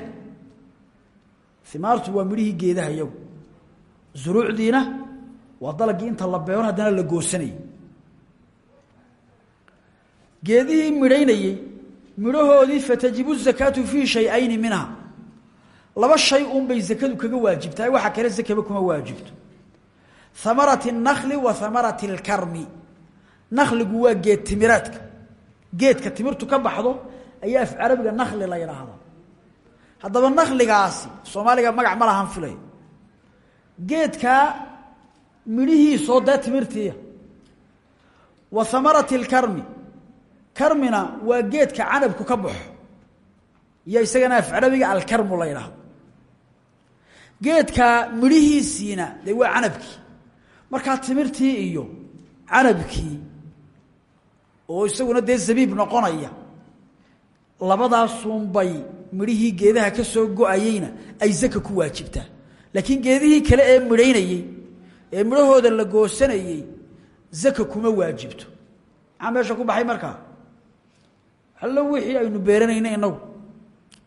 Himaartu waa midhihii geedaha iyagu zuruucdiina waa dalagii inta la beero haddana la goosanayay. Geedihii midhaynayey midhahoodii fatajibu zakaatu fii shay-ayni minha laba shay unbay zakadu kaga waajibtahay waxa kale zakaba kuma waajibto hamarati اnakli wa hamarati اlkarmi nakligu waa geed timiraadka geedka timirtu ka baxdo ayaa af carabiga nakli la yidhaahda haddaba nakligaasi soomaaliga magac ma lahan filay geedkaa midhihiisoo dee timirtiiya wa hamarati اlkarmi karmina waa geedka canabku ka baxo iyo isagana afcarabiga alkarmu la ydhaahdo geedka midhihiisiina dee waa canabkii markaa timirtii iyo canabkii oo isaguna dee zabiib noqonaya labadaasunbay midhihii geedaha ka soo go'ayeyna ay zaka ku waajibtaa laakiin geedihii kale ee midhaynayey ee midhahooda la goosanayey zaka kuma waajibto. Maxaa meesha ku baxay markaa? Allo wixii aynu beeranayna inagu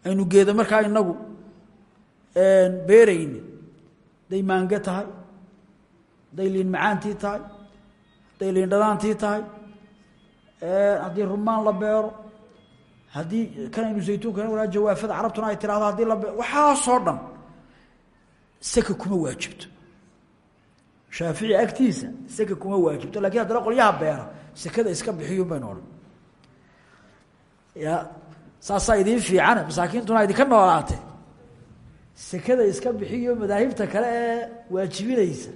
aynu geeda markaa inagu beerayne hadday maange tahay hadday liin macaantii tahay. Hadday liin dhanaantii tahay. Haddii rumaan la beero haddii kan aynu zaytuunka walaa jawaafada carabtuna ay tirahdo haddii la beero waxaasoo dhan saka kuma waajibto. Shaafici agtiisa saka kuma waajibto laakiin haddana qolyaha beera sekada iska bixiyun baynu odhan. Ya saasaa idiin fiicane masaakiintuna idinka noolaate sekada iska bixiyo madaahibta kale ee waajibinaysa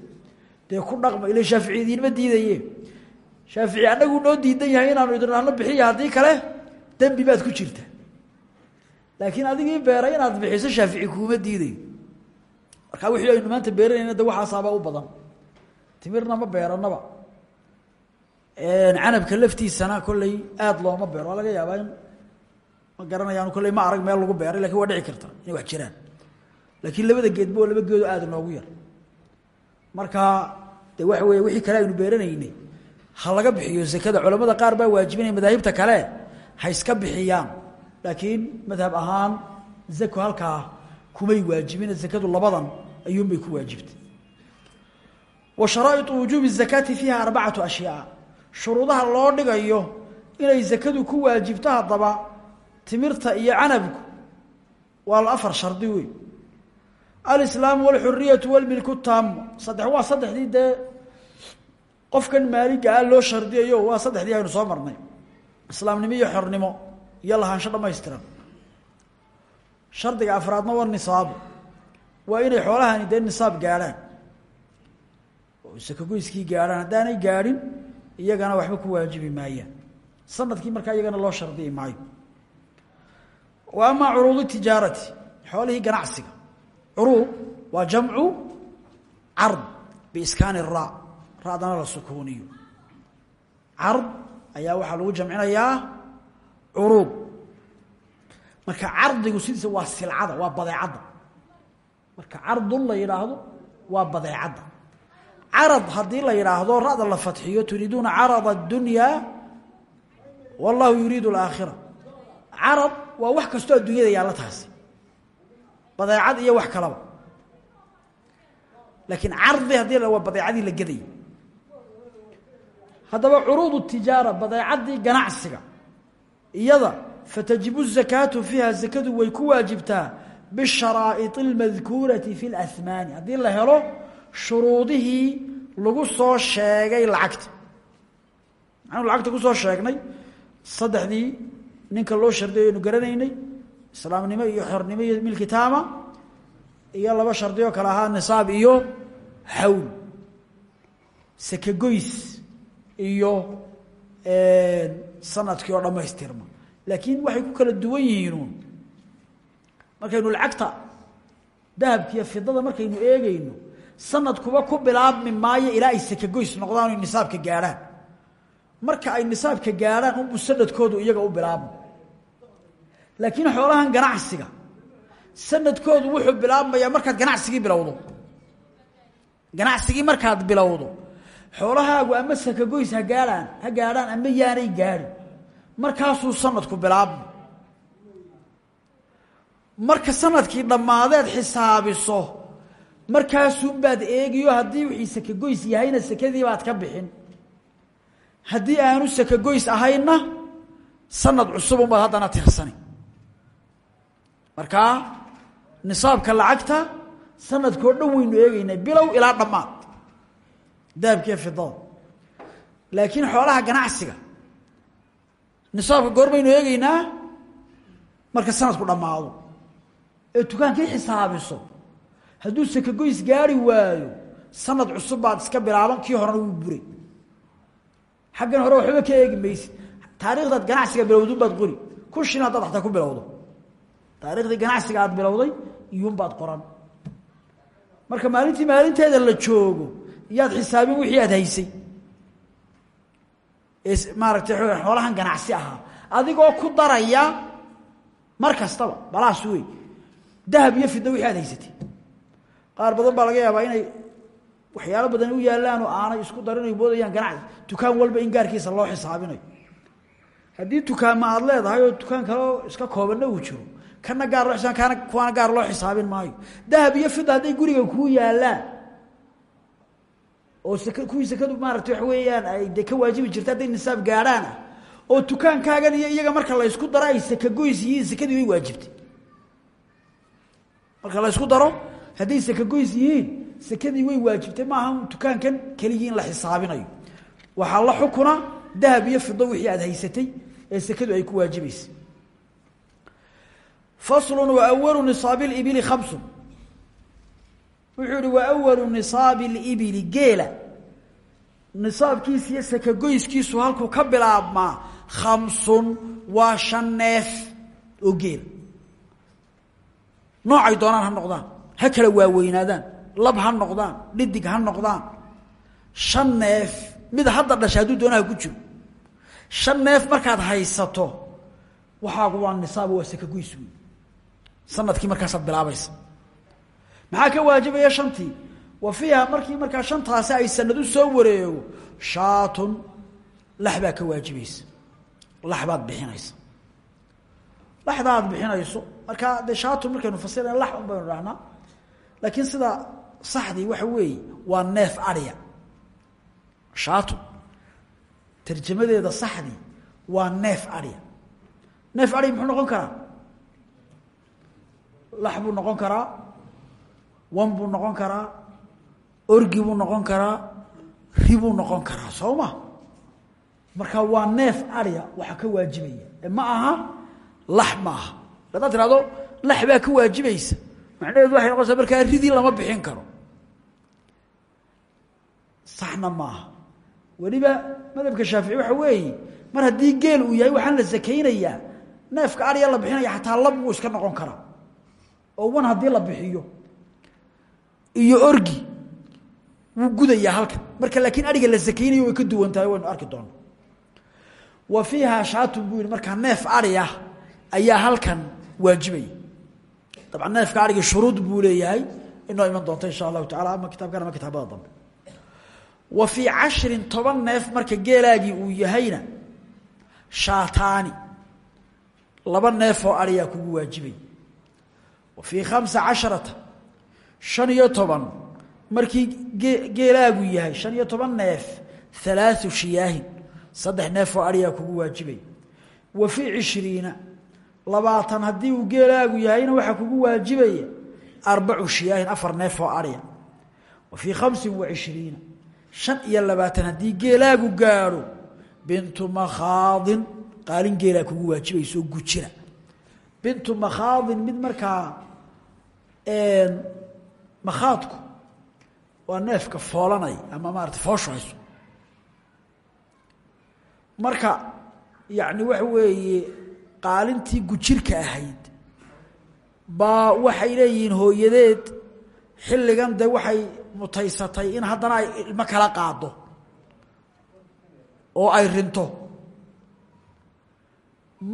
dee ku dhaqma ila shaafici idiinma diidaye. Shaafici annagu noo diidan yahay inaanu idinahno bixiya haddii kale dembi baad ku jirta. Laakiin adigii beeray inaad bixiso shaafici kuuma diidayo markaa wixii aynu maanta beeranayna de waxaasaaba u badan. Timirna ma beeranaba canabka laftiisana kolley aada looma beero. Waa laga yaabaa in ma garanayaan kolley ma arag meel lagu beeray laakiin waa dhici karta. Inay wax jiraan. Laakiin labada geedba oo geedo aada noogu yar markaa de waxa wey wixii kale aynu beeranaynay. Ha laga bixiyo zakada. Culamada qaar baa waajibinaya madaahibta kale. Ha iska bixiyaan. Laakiin madhab ahaan zako halkaa kumay waajibina zakadu labadan ayuunbay ku waajibtay. Wa sharaa'iu wujuubi zakaati fiiha arbacatu ashyaa. Shuruudaha loo dhigayo inay zakadu ku waajibto haddaba timirta iyo canabku waa afar shardi wey alislaamu wاlxuriyatu wاlmilku taamu saddex waa saddexdii dee. Qofkan maaliga ah loo shardiyayo waa saddexdii aynu soo marnay. Islaamnimo iyo xornimo iyo lahaansho dhamaystiran shardiga afraadna waa nisaabu. Waa inay xoolahani dee nisaab gaadhaan oo sakagoyskii gaadhaan haddaanay gaadhin iyagana waxba ku waajibi maayaan. Sanadkii markaa iyagana loo shardiyi maayo. Wa amaa curuudu tijaarati xoolihii ganacsiga curuud waa jamcu card biiskaani ra radana la sukuuniyo card ayaa waxaa lagu jamcinayaa curuud marka cardigu sidiisa waa silcada waa badeecadda. Marka cardun la yidhaahdo waa badeecadda. Carad haddii la yidhaahdo ra'da la fadxiyo turiiduuna carada اdunyaa wallahu yuriidu اlaakhira carad waa wax kastoo adduunyada yaalla taasi badeecad iyo wax kalaba. Laakiin cardi haddii la waa badeecadii la gedayay haddaba curuudu tijaara badeecadii ganacsiga iyada fatajibu zakaatu fiiha zakadu way ku waajibtaa bisharaa'idi اlmadkuurati fi اlahmaani haddii la helo shuruudihii lagu soo sheegay lacagta. Maxaanu lacagta ku soo sheegnay saddexdii ninka loo shardiyo aynu garanaynay islaamnimo iyo xornimo iyo milkitaama iyo laba shardioo kale ahaa nisaab iyo hawl sakagoys iyo sannadkii oo dhammaystirma laakiin waxay ku kala duwan yihiinuun markaynu lacagta dahabkiiyo fidada markaynu eegayno sanadkuba ku bilaabmi maayo ilaa ay sakagoys noqdaan oy nisaabka gaadhaan marka ay nisaabka gaadhaan unbu sanadkoodu iyaga u bilaabma laakiin xoolahan ganacsiga. Sanadkoodu wuxuu bilaabmayaa markaad ganacsigii bilowdo. Ganacsigii markaad bilowdo. Xoolahaagu ama sakagoys ha gaadhaan ha gaadhaan ama yaanay gaadhin. Markaasuu sanadku bilaabma marka sannadkii dhammaadeed xisaabiso markaasuunbaad eegiyo haddii wixii sakagoys yahayna sakadii baad ka bixin. Haddii aanu sakagoys ahayna sanad cusubunbaad haddana tirsani markaa nisaabka lacagta sanadkoo dhan waynu eegeynaa bilow ilaa dhammaad. Dahabkiiyo fidada laakiin xoolaha ganacsiga nisaabka goormaynu eegeynaa marka sanadku dhammaado. Ee dukaankii xisaabiso hadduu sakagoys gaari waayo sanad cusub baad iska bilaaban kii horena wuu buray. Xaggan hore waxba ka eegi maysid. Taarikhdaad ganacsiga bilowdun baad qori. Kun shin haddaad ataa ku bilowdo taarikhdii ganacsiga aad bilowday iyuunbaad qoran. Marka maalintii maalinteeda la joogo iyaad xisaabin wixii aad haysay. Maaragtay xoolahan ganacsi ahaa adigoo ku daraya mar kastaba balaas wey dahab iyo fidna wixii aad haysatay. Qaar badan baa laga yaabaa inay waxyaalo badan u yaallaan oo aanay isku darin ay moodayaan ganacsi. Dukaan walba in gaarkiisa loo xisaabinayo. Haddii dukaanma aad leedahay oo dukaan kaleo iska koobanna uu jiro kana gaar kana kuwaana gaar loo xisaabin maayo. Dahab iyo fidda hadday guriga kuu yaallaan oo sak kuwii sakadu maarata waxa weeyaan ay de ka waajibi jirta hadday nisaab gaadhaan ah oo dukaankaagan iyo iyaga marka la ysku daro ay sakagoys yihiin sakadii way waajibtay. Marka la ysku daro hadday sakagoys yihiin sakadii way waajibtay maaha dukaankan keligii in la xisaabinayo. Waxaa la xukuna dahab iyo fido wixii aad haysatay ee sakadu ay ku waajibaysa faslu wa awalu nisaabi libili khamsun. Wuxuu ihi wa awalu nisaabi libili geela. Nisaabkiisa iyo sakagoyskiisu halkuu ka bilaabmaa khamsun waa shan neef oo geela noocay doonaan ha noqdaan ha kala waaweynaadaan lab ha noqdaan dhidig ha noqdaan. Shan neef mid hadda dhashay hadduu doonaha ku jiro. Shan neef markaad haysato waxaagu waa waa sakagoys sannadkii markaasaad bilaabaysa. Maxaa ka waajibaya shantii wa fiiha markii markaa shantaasi ay sanad u soo wareego shaatun lax ka waajibaysa lax bixinaysa. Laxda aad bixinayso markaa shaatun markaynu fasirana lax un baynu dhahnaa laakiin sida saxdii waxa weeye waa neef adhiya shaatun. Tarjamadeeda saxdii waa neef adhiya neef adhiya muxuu noqon karaa lax buu noqon karaa wan buu noqon karaa orgi buu noqon karaa ribuu noqon karaa soo ma? Marka waa neef adhiya waxa ka waajibaya. Ee ma aha? Lax ma aha. Haddaad baa ka waajibaysa. Macnaheedu waxay noqonaysaa markaa ridii lama bixin karo. Saxna maaha weliba madhabka shaafici waxa weeye mar haddii geel uu yahay waxaan la sakaynayaa. Neefka adhiya la bixinaya xataa lab wuu iska noqon karaa oo wan haddii la bixiyo. Iyo orgi wuu gudayaa halkan. Marka laakiin adhiga la sakaynayo way ka duwan tahay waynu arki doona wa fiiha shaatun buu yihi neef ah ayaa halkan waajibaya dabcan neefka adhigi shuruud buu leeyahay. Inoo iman doonta insha allahu tacala ama kitaabkan ama kitaabada dambe. Wa fii cashrin toban neef marka geelaagii uu yahayna shaataani. Laba neef oo adhiyaa kugu waajibay wa fii khamsa casharata shan iyo toban markii geelaagu yahay shan iyo toban neef halaau shiyaahin saddex neef oo adhiyaa kugu waajibay wa fii cishriina labaatan haddii uu geelaagu yahayna waxaa kugu waajibaya arbacu shiyaahin afar neef oo adhiya wa fii khamsin wa cishriina shan iyo labaatan haddii geelaagu gaadho bintu makhaadin makhaadku waa neefka foolanay ama maarata fooshu hayso marka yacni waxa weeye qaalintii gujirka ahayd baa waxay leeyihiin hooyadeed xilligan de waxay mutaysatay in haddana ay ilmo kala qaado oo ay rinto.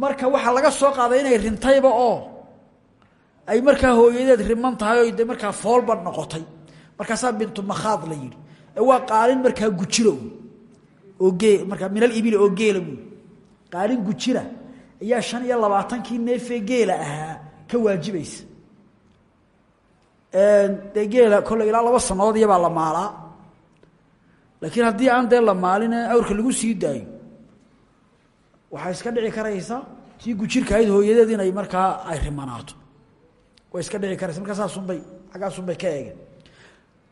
Marka waxaa laga soo qaaday inay rintayba oo ay markaa hooyadeed riman tahay o de markaa foolba noqotay. Markaasaa bintu makhaad la yidhi. Ee waa qaalin markaa gujiro oo gee markaa min alibili oo geela qaalin gujira. Ayaa shan iyo labaatankii neefee geela ahaa ka waajibaysa. Dee geela kolley ilaa laba sanadood iyabaa la maalaa. Laakiin haddii aan dee la maalin awrka lagu sii daayo waxaa iska dhici karaysa tii gujirka ahayd hooyadeed inay markaa ay rimanaato way iska dhici karaysa. Markaa saasunbay xaggaasunbay ka eegeen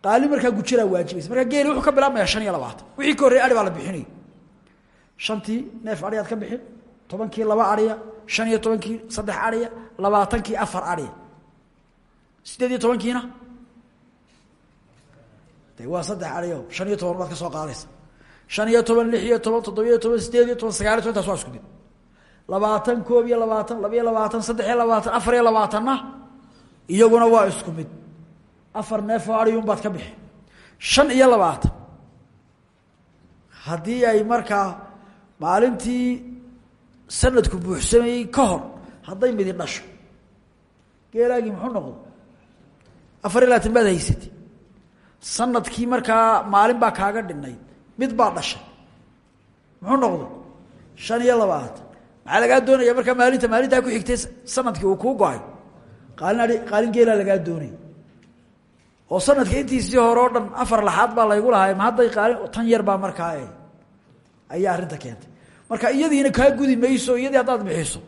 qaali markaa gujiraa waajibaysa markaa geeli wuxuu ka bilaabmaya shan iyo labaatan. Wixii ka ari baa la bixinaya shantii neef adhiyaad ka bixin tobankii laba adhiya shan iyo tobankii saddex adhiya labaatankii afar adhiya sideed iyo tobankiina? De waa saddex adhiyo shan iyo toban baad ka soo qaadaysa. Shan iyo toban lix iyo toban toddobiyo toban sideed iyo toban sagaal iyo toban taas waa isku mid. Labaatan koob iyo labaatan laba iyo labaatan saddex iyo labaatan afar iyo labaatanna iyaguna waa isku mid. Afar neefoo ariyun baad ka bixi. Shan iyo labaatan. Haddii ay markaa maalintii sanadku buuxsamayey ka hor hadday midi dhasho. Geelaagii muxuu noqdo afar iyo labaatan baad haysatay sannadkii markaa maalin baa kaaga dhinayd mid baa dhashay muxuu noqdo shan iyo labaatan. Maxaa lagaa doonaya markaa maalinta maalintaa ku xigtay sannadkii uu kuu go'ay qaalin geelaa lagaa doonaya oo sanadka intiisii hore dhan afar laxaad baa laygu lahaay ma hadday qaalin tan yar baa markaa e ayaa arrinta keentay. Marka iyadiina kaa gudi mayso iyadii haddaad bixiso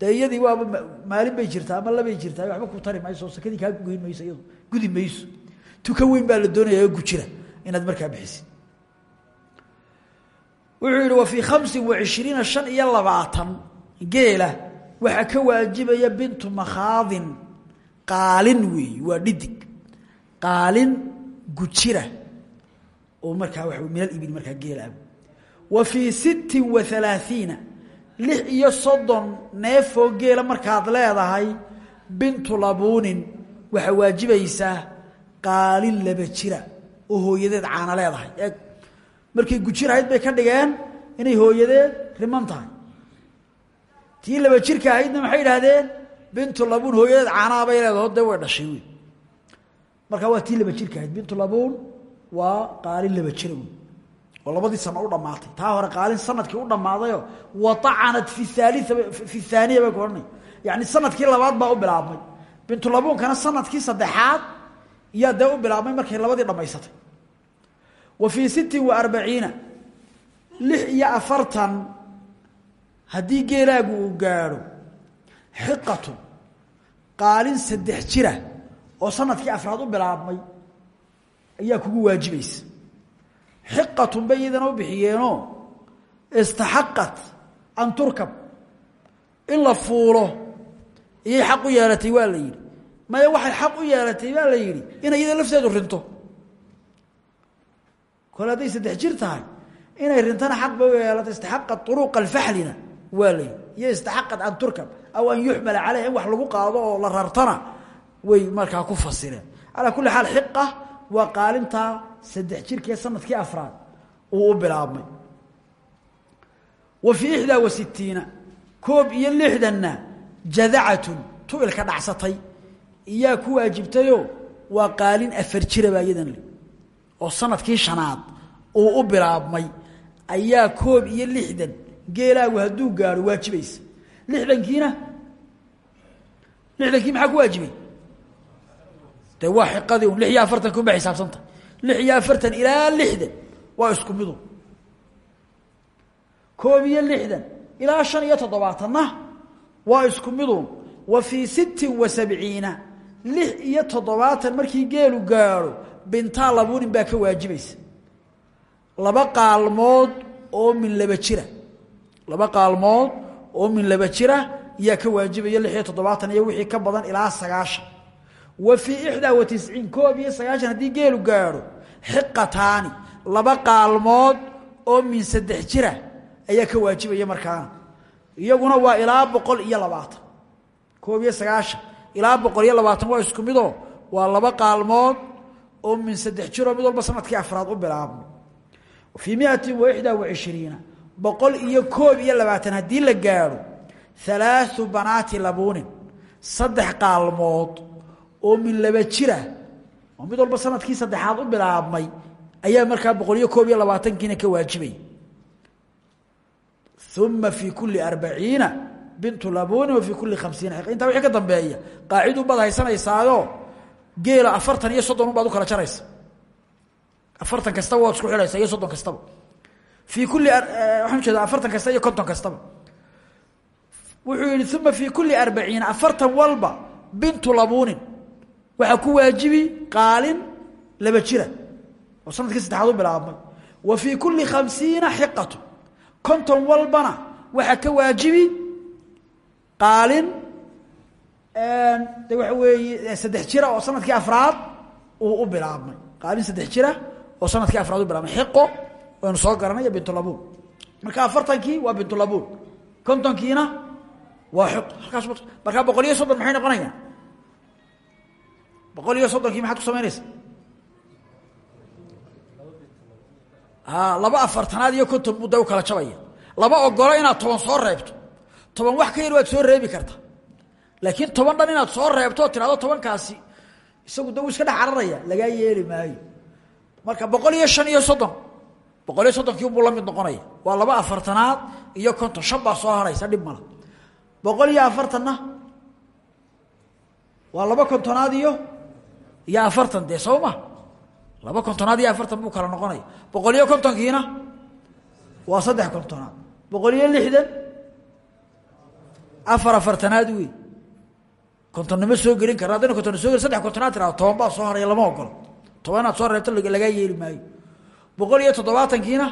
dee iyadii waaba maalin bay jirtaa ama labay jirtaa waxba ku tari mayso sakadii kaa goyn mayso iyado gudi mayso. Tuka weyn baa la doonaya oo gujira inaad markaa bixisid wuxuu yihi wa fii khamsin shan iyo labaatan geela waxaa ka waajibaya bintu makhaadin. Qaalin weeyi waa dhidig. Qaalin gujira. Oo markaa waa min alibil markaa geela wa fii sittin wa lix iyo soddon neefoo geela markaad leedahay bintu labuunin. Waxaa waajibaysaa qaalin laba jira oo hooyadeed caana leedahay. Markay gujirahayd bay ka dhigeen inay hooyadeed riman tahay tii laba jirka ahaydna maxay idhaahdeen bintu labuun hooyadeed caanaha bay leedaho dee way dhashay wey. Markaa waa tii laba jirka ahayd. Bintu labuun waa qaalin laba jira wey. Oo labadii sano u dhamaatay taa hore qaalin sannadkii u dhammaadayo waacanat fi aalia fi haaniya bay ku odhanay. Yani sannadkii labaad baa u bilaabmay. Bintulabuunkana sannadkii saddexaad iyaa dee u bilaabmay markay labadii dhammaysatay. Wa fii sittin wa arbaciina lix iyo afartan haddii geelaagu uu gaadho xiqatun qaalin saddex jira oo sannadkii afraad u bilaabmay ayaa kugu waajibaysa. Xiqatun bay iyadana u bixiyeenoo istaxaqat an turkab. In la fuulo iyay xaq u yeelatay waa la yidhi. Maya waxay xaq u yeelatay baa la yidhi inay iyada lafteedu rinto. Kole hadday saddex jir tahay inay rintana xaq bay u yeelatay istaxaqat uruqa alfaxlina waa la iyo istaxaqat an turkab aw an yuxmala caleyha in wax lagu qaado oo la rartana. Way markaa ku fasireen. Calaa kulli xaal xiqa waa qaalintaa saddex jirkee sannadkii afraad uu bilaabmay. Wa fii ixdaa wa sitiina koob iyo lixdanna jadacatun dhacsatay. Iyaa ku waajibtayoo waa qaalin afar jira baa iyadan oo sannadkii shanaad uu bilaabmay. Ayaa koob iyo lixdan geelaagu hadduu gaadho waajibaysa. Lixdankiina lixdankii maxaa ku waajibay? De waa xiqadii un lix iyo xisaabsantah lix afartan ilaa lixdan waa isku midu. Koob lixdan ilaa shan iyo toddobaatanna waa isku midun wa fii sittin wa sabciina. Lix iyo toddobaatan markii geelu gaadho bintaa labuunin baa ka waajibaysa. Laba qaalmood oo min laba jira laba qaalmood oo min laba jira yaa ka waajibaya lix iyo toddobaatan iyo wixii ka badan ilaa sagaashan. Wa fii ixdaa koob iyo sagaashan haddii geelu gaadho xiqataani laba qaalmood oo min saddex jira ayaa ka waajibaya markaana. Iyaguna waa ilaa boqol iyo labaatan. Koob iyo sagaashan ilaa boqol iyo labaatan waa isku midoo waa laba qaalmood oo min saddex jiroo mid walba sannadkii afraad u bilaabmo. Fii miatin boqol iyo koob iyo labaatan haddii la gaadho halaau banaati labuunin saddex qaalmood oo min laba jira oo mid walba sannadkii saddexaad u bilaabmay ayaa markaa boqol iyo koob iyo labaatankiina ka waajibay. Uma fii kuli arbaciina bintu labuuni wa fii kuli khamsiina. Intaa wixii ka dambeeya qaacidun baad haysanaysaayoo geela afartan iyo soddon un baad u kala jaraysa. Afartan kastaba waad isku xidhaysa iyo soddon kastaba fii kuli waxaan ujeeda afartan kasta iyo konton kastaba wuxuu yihi uma fii kuli arbaciina afartan walba bintu labuunin waxaa ku waajibi qaalin laba jira oo sannadkii saddexaad u bilaabmay wa fii kuli khamsiina xiqatu konton walbana waxaa ka waajibi qaalin de waxa weeye saddex jira oo sannadkii afraad uu u bilaabmay qaalin saddex jira oo sannadkii afraad u bilaabmay xiqo waynu soo garanay bintulabuun marka afartankii waa bintulabuun kontonkiina waa xiq halkaas markaa boqol iyo soddon maxay noqonayaan? Boqol iyo soddonkii maxaad ku samaynaysa laba afartanaad iyo konton buu u kala jabaya. Lama ogolo inaad toban soo reebto. Toban wax ka yar waad soo reebi karta. Laakiin toban dhan inaad soo reebto oo tobankaasi isagu da iska dhex cararaya lagaa yeeli maayo. Marka boqol iyo shan iyo soddon boqol iyo soddonkii buu la mid noqonaya. Waa laba afartanaad iyo konton. Shan baa soo haraysa dhib mala boqol iyo afartanna? Waa laba kontonaad iyo iyo afartan dee soo ma? Laba kontonaad iyo afartan buu kala noqonaya. Boqol iyo kontonkiina? Waa saddex kontonaad. Boqol iyo lixdan? Afar afartanaad wey kontonnimo soo gelin kara? Haddayna kontonna so saddex kontonaad tirahdo toban baa soo haraya lama ogolo toban inaad soo reebto lagaa yeeli maayo boqol iyo toddobaatankiina?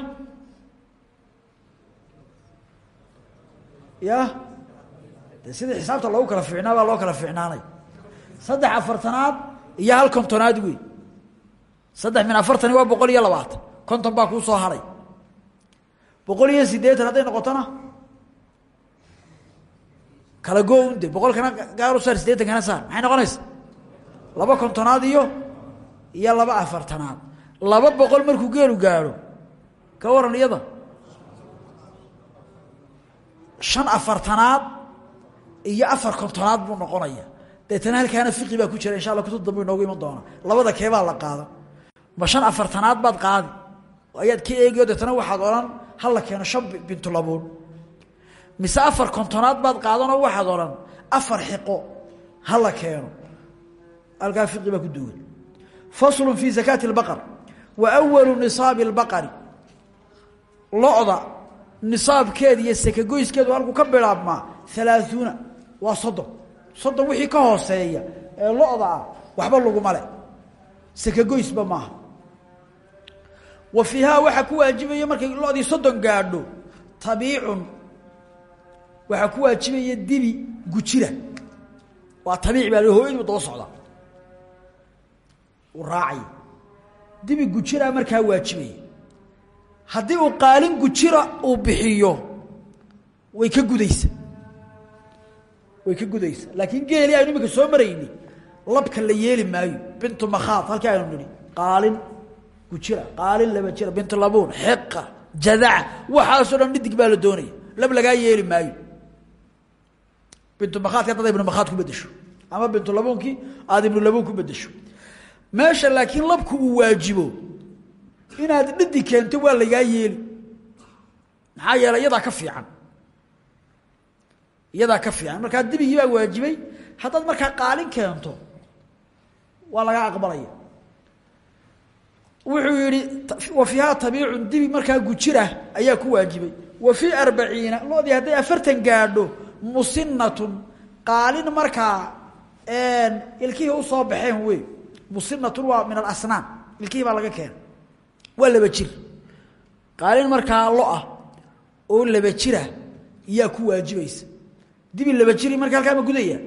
Ya? De sidii xisaabta loogu kala fiicnaa baa loo kala fiicnaanay. Saddex afartanaad iyo hal kontonaad wey saddex min afartani waa boqol iyo labaatan konton baa kuu soo haray. Boqol iyo siddeetan hadday noqotona kala gounde boqolkana gaar u saar siddeetankana saar. Maxay noqonaysa? Laba kontonaad iyo iyo laba afartanaad laba boqol markuu geelu gaadho ka waran iyada? Shan afartanaad iyo afar kontonaad buu noqonaya. Deetana halkaana fiqi baa ku jira insha alla kutub dambe inoogu iman doona labada keebaa la qaada ma shan afartanaad baad qaadi? Ayaad ka eegiyo deetana waxaad odhan hala keeno shan bintulabuun mise afar kontonaad baad qaadanoo waxaad odhan afar xiqo hala keeno. Halkaa fiqi baa ku duwan. Faslu fi zakaati اlbaqar wa awalu nisaabi اlbaqari lo-da nisaabkeeda iyo sakagoyskeedu halkuu ka bilaabmaa halaaثuuna waa soddon. Soddon wixii ka hooseeya ee lo-da ah waxba laguma leh sakagoysba maaha. Wa fiihaa waxaa ku waajibaya markay lo-dii soddon gaadho tabiicun. Waxaa dibi gujira. Waa tabiic baa daba dibi gujiraa markaa waajibaya haddii uu qaalin gujira uu bixiyo way ka gudaysa. Way ka gudaysa. Laakiin geeli aynu iminka soo marayni labka la yeeli maayo. Bintu makhaad halkii aynu nidhi qaalin gujira qaalin laba jira. Bintu labuun xiqa jadaca waxaasoo dhan dhidig baa la doonaya. Lab lagaa yeeli maayo. Bintu makhaadki haddaad ibnu makhaad ku bedesho ama bintu labuunkii aada ibnu labuun bedesho meesha laakiin labku uu waajibo. Inaad dhidi keento waa lagaa yeeli. Maxaa iyadaa ka fiican. Iyadaa ka fiican. Markaa dibigii baa waajibay. Haddaad markaa qaalin keento waa lagaa aqbalaya. Wuxuu yihi wa fiihaa dibi markaa gujirah ayaa ku waajibay. Wa fii arbaciina loodii hadday afartan gaadho musinatun qaalin markaa ilkihii u soo baxeen wey musinatun waa min alasnaan ilkihii baa laga keena waa laba qaalin markaa lo'ah oo laba jira iyaa ku waajibaysa. Dibi laba jiri marka halkaa ma gudaya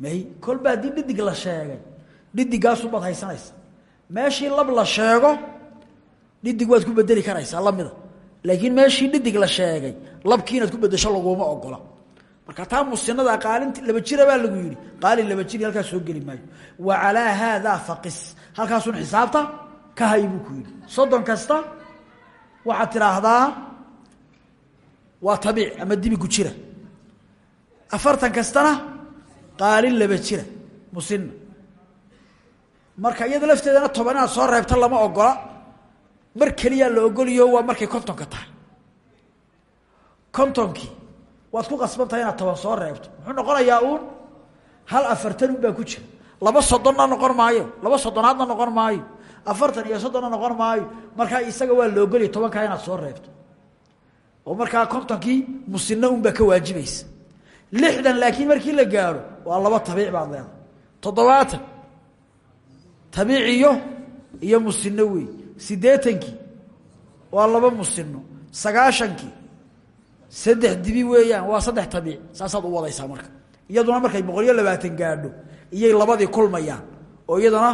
may kolba haddii dhidig la sheegay. Dhidiggaasubaad haysanaysa meeshii lab la sheego dhidig waad ku bedeli karaysaa lamida. Laakiin meeshii dhidig la sheegay labkii inaad ku bedesho laguma ogola marka taa musinada qaalinti laba jira baa lagu yidhi. Qaalin laba jiri halkaas soo geli maayo. Wa calaa haadaa faqis. Halkaasun xisaabta ka hay ku yidhi. Soddon kasta waxaad tidhaahdaa waa tabiic ama dibigu jira. Afartan kastana qaalin laba jira. Musina marka iyada lafteedana toban soo reebta lama ogola. Mar keliyaa la ogoliyo waa markay kontonka tahay. Kontonkii waad ku qasban tahay inaad toban soo reebto. Muxuu noqonayaa uun? Hal afartan un baa ku jira. Laba soddonna noqon maayo. Laba soddonaadna noqon maayo. Afartan iyo soddonna noqon maayo. Markaa isaga waa la ogolya tobankaa inaad soo reebto. Oo markaa kontonkii musino unbaa ka waajibaysa. Lixdan laakiin markii la gaaro waa laba tabiic baad leedahay. Toddobaatan. Tabiic iyo iyo musino wey waa laba musino sagaashankii saddex dibi weeyaan waa saddex tabiic. Saasaad u wadaysaa marka. Iyaduna markay boqol iyo labaatan gaadho iyay labadii kulmayaan oo iyadana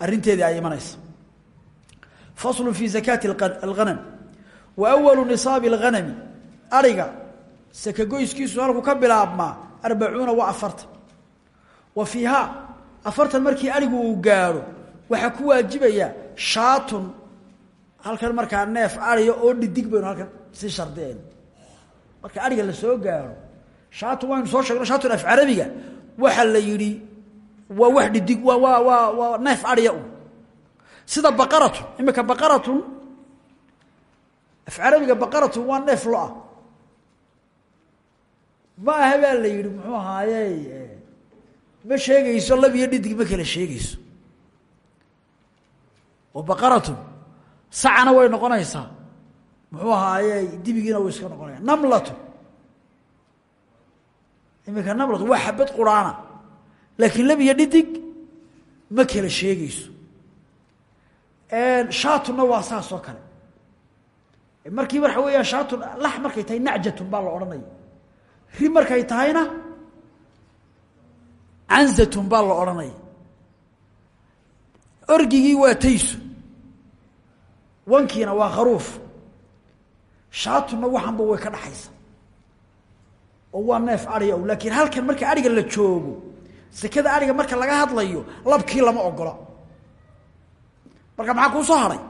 arinteedii ay imanaysa faslu fi zakaati alghanam. Wa awalu nisaabi اlghanami ariga sakagoyskiisu halku ka bilaabmaa arbacuuna waa afartan wa fiihaa afartan markii arigu uu gaadho waxaa ku waajibaya shaatun. Halkan markaa neef ariya oo dhidig baynu halkan si shardiyayna marka ariga la soo gaaro shaatun waynu soo sheegno shaatun af carabiga. Waxaa la yidhi waa wax dhidig waa waa waa waa neef sida baqaratun imika baqaratun af carabiga baqaratun waa neef lo'a ma aha la yidhi muxuu ahaaye ma sheegayso lab dhidig ma kala sheegayso. Oo baqaratun sacana way noqonaysaa muxuu ahaaye dibigiina wuu iska noqonaya. Namlatu. Iminka namlatu waa xabad quraana. Laakiin lab dhidig ma kala sheegayso. Shaatuna waa saas oo kale. Markii waxa weeyaan shaatun lax markay tahay nacjatun baa la odhanaya ri markay tahayna canzatun baa la odhanaya orgigii waa taysu. Wankiina waa kharuuf shaatunna waxanba way ka dhaxaysa. Oo waa neef ariga laakiin halkan marka ariga la joogo sekada ariga marka laga hadlayo labkii lama ogola marka maxaa kuu soo haray?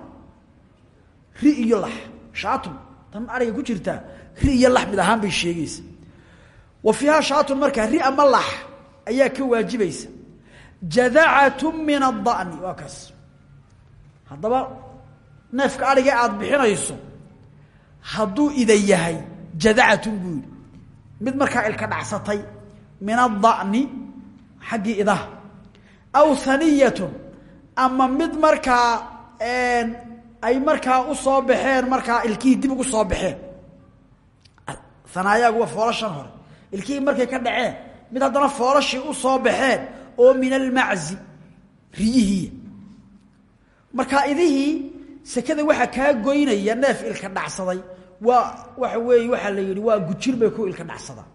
Ri iyo lax. Shaatun tan ariga ku jirtaa ri iyo lax mid ahaan bay sheegaysa. Wa fiihaa shaatun markaa ri ama lax ayaa ka waajibaysa. Jadacatu min ada'ni waa kaas. Haddaba neefka ariga aada bixinayso hadduu ida yahay jadacatun buu yidhi. Mid markaa ilka dhacsatay min ada'ni xaggii idaha aw haniyatun ama mid markaa ay markaa u soo baxeen markaa ilkihii dib ugu soo baxeen. Hanaayagu waa foolashan hore. Ilkihii markay ka dhaceen mid haddana foolashii u soo baxeen oo min almaczi riyihii. Markaa idihii sekada waxaa kaa goynaya neef ilka dhacsaday waa waxa weeye waxaa la yihi waa gujir bay ku ilka dhacsadaan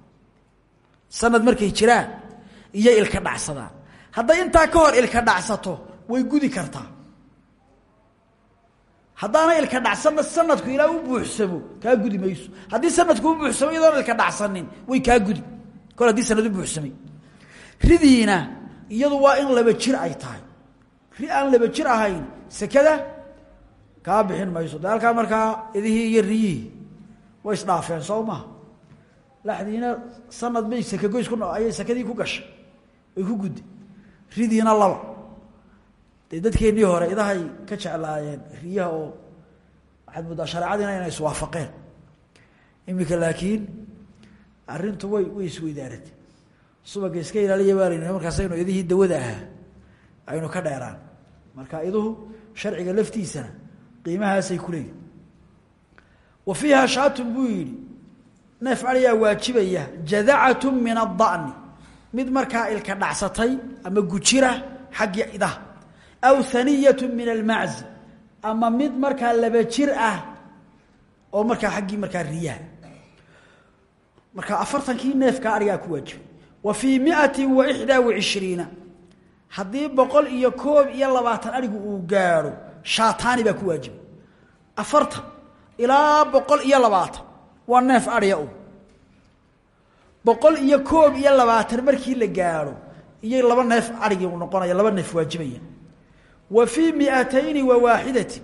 sanad markay jiraan iyo ilka dhacsadaan hadday intaa ka hor ilka dhacsato way gudi kartaa. Haddaana ilka dhacsanna sanadku ilaa u buuxsamo kaa gudi mayso. Haddii sanadku u buuxsamo iyadoona ilka dhacsanin way kaa gudi. Kol haddii sanad buuxsamay. Ridiina iyadu waa in laba jir ay tahay. Ri aan laba jir ahayn sekada kaa bixin mayso. De halkaa markaa idihii iyo riyihii. Way isdhaafeen soo maha laxdiina sanad bay sakagoys ku ayay sakadii ku gashay. Way ku guddi. Ridiina laba. Dee dadkeennii hore idahay ka jeclaayeen riyaha oo waxaad muddaa shareecadiina inay iswaafaqeen. Iminka laakiin arrintu way way isweydaaratay subaga iska ilaaliya baa layidhi markaasaynu idihii dawada ahaa aynu ka dheeraan. Marka iduhu sharciga laftiisana qiimahaasay ku leeyihiin wa fiiha shaatun buu yidhi neef ariyaa waajibaya jadacatu min ada'ni mid markaa ilka dhacsatay ama gujira xagga idaha. Aw haniyatu min almaczi ama mid markaa laba jir ah oo markaa xaggii markaa riyaha. Marka afartankii neefka arigaa ku waajibay. Wa fii miati wa ixdaa wa cishriina haddii boqol iyo koob iyo labaatan arigu uu gaadho shaataani baa ku waajibay afartan ilaa boqol iyo labaatan waa neef ariya u. Boqol iyo koob iyo labaatan markii la gaadho iyo laba neef arigii uu noqonaya laba neef waajibaya. Wa fii miatayni wa waaxidatin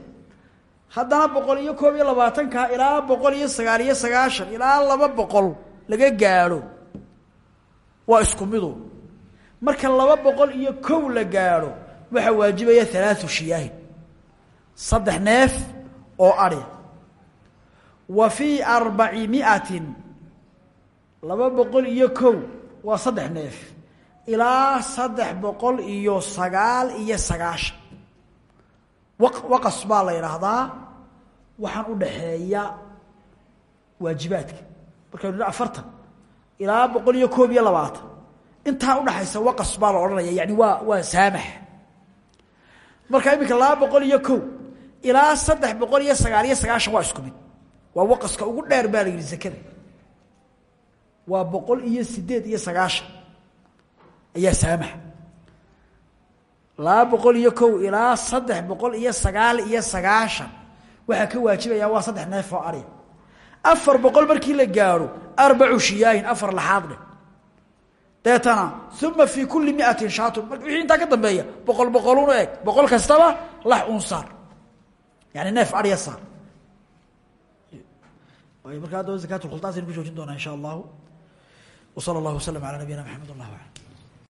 haddana boqol iyo koob iyo labaatanka ilaa boqol iyo sagaal iyo sagaashan ilaa laba boqol laga gaadho waa isku midu. Marka laba boqol iyo kow la gaadho waxaa waajibaya halaatu shiyaahin saddex neef oo ari. Wa fii arbaci miatin laba boqol iyo kow waa saddex neef. Ilaa saddex boqol iyo sagaal iyo sagaashan. Waqas baa la yidhaahdaa waxaan u dhaxeeya waajibaadka. Markaynu afartan ilaa boqol iyo koob iyo labaatan. Intaa udhaxaysa waqas baa la odhanaya yani waa waa saamax. Marka iminka laba boqol iyo kow ilaa saddex boqol iyo sagaal iyo sagaashan waa isku mid. Waa waqaska ugu dheer baa la zakada. Waa boqol iyo sideed iyo sagaashan ayaa saamax laba boqol iyo kow ilaa saddex boqol iyo sagaal iyo sagaashan waxaa ka waajibaya waa saddex neef oo arya. Afar boqol markii la gaaro arbacu shiyaahin afar laxaad dheh deetana uma fii kuli miatin shaatun. Wixii intaa ka dambeeya boqol boqolunu eg boqol kastaba lax un saar yani neef arya saar marka hadda zakaat khuldaasaynu ku joojin doonaa insha allahu w sala allahu waslm ala nabiyina maxamed allah alam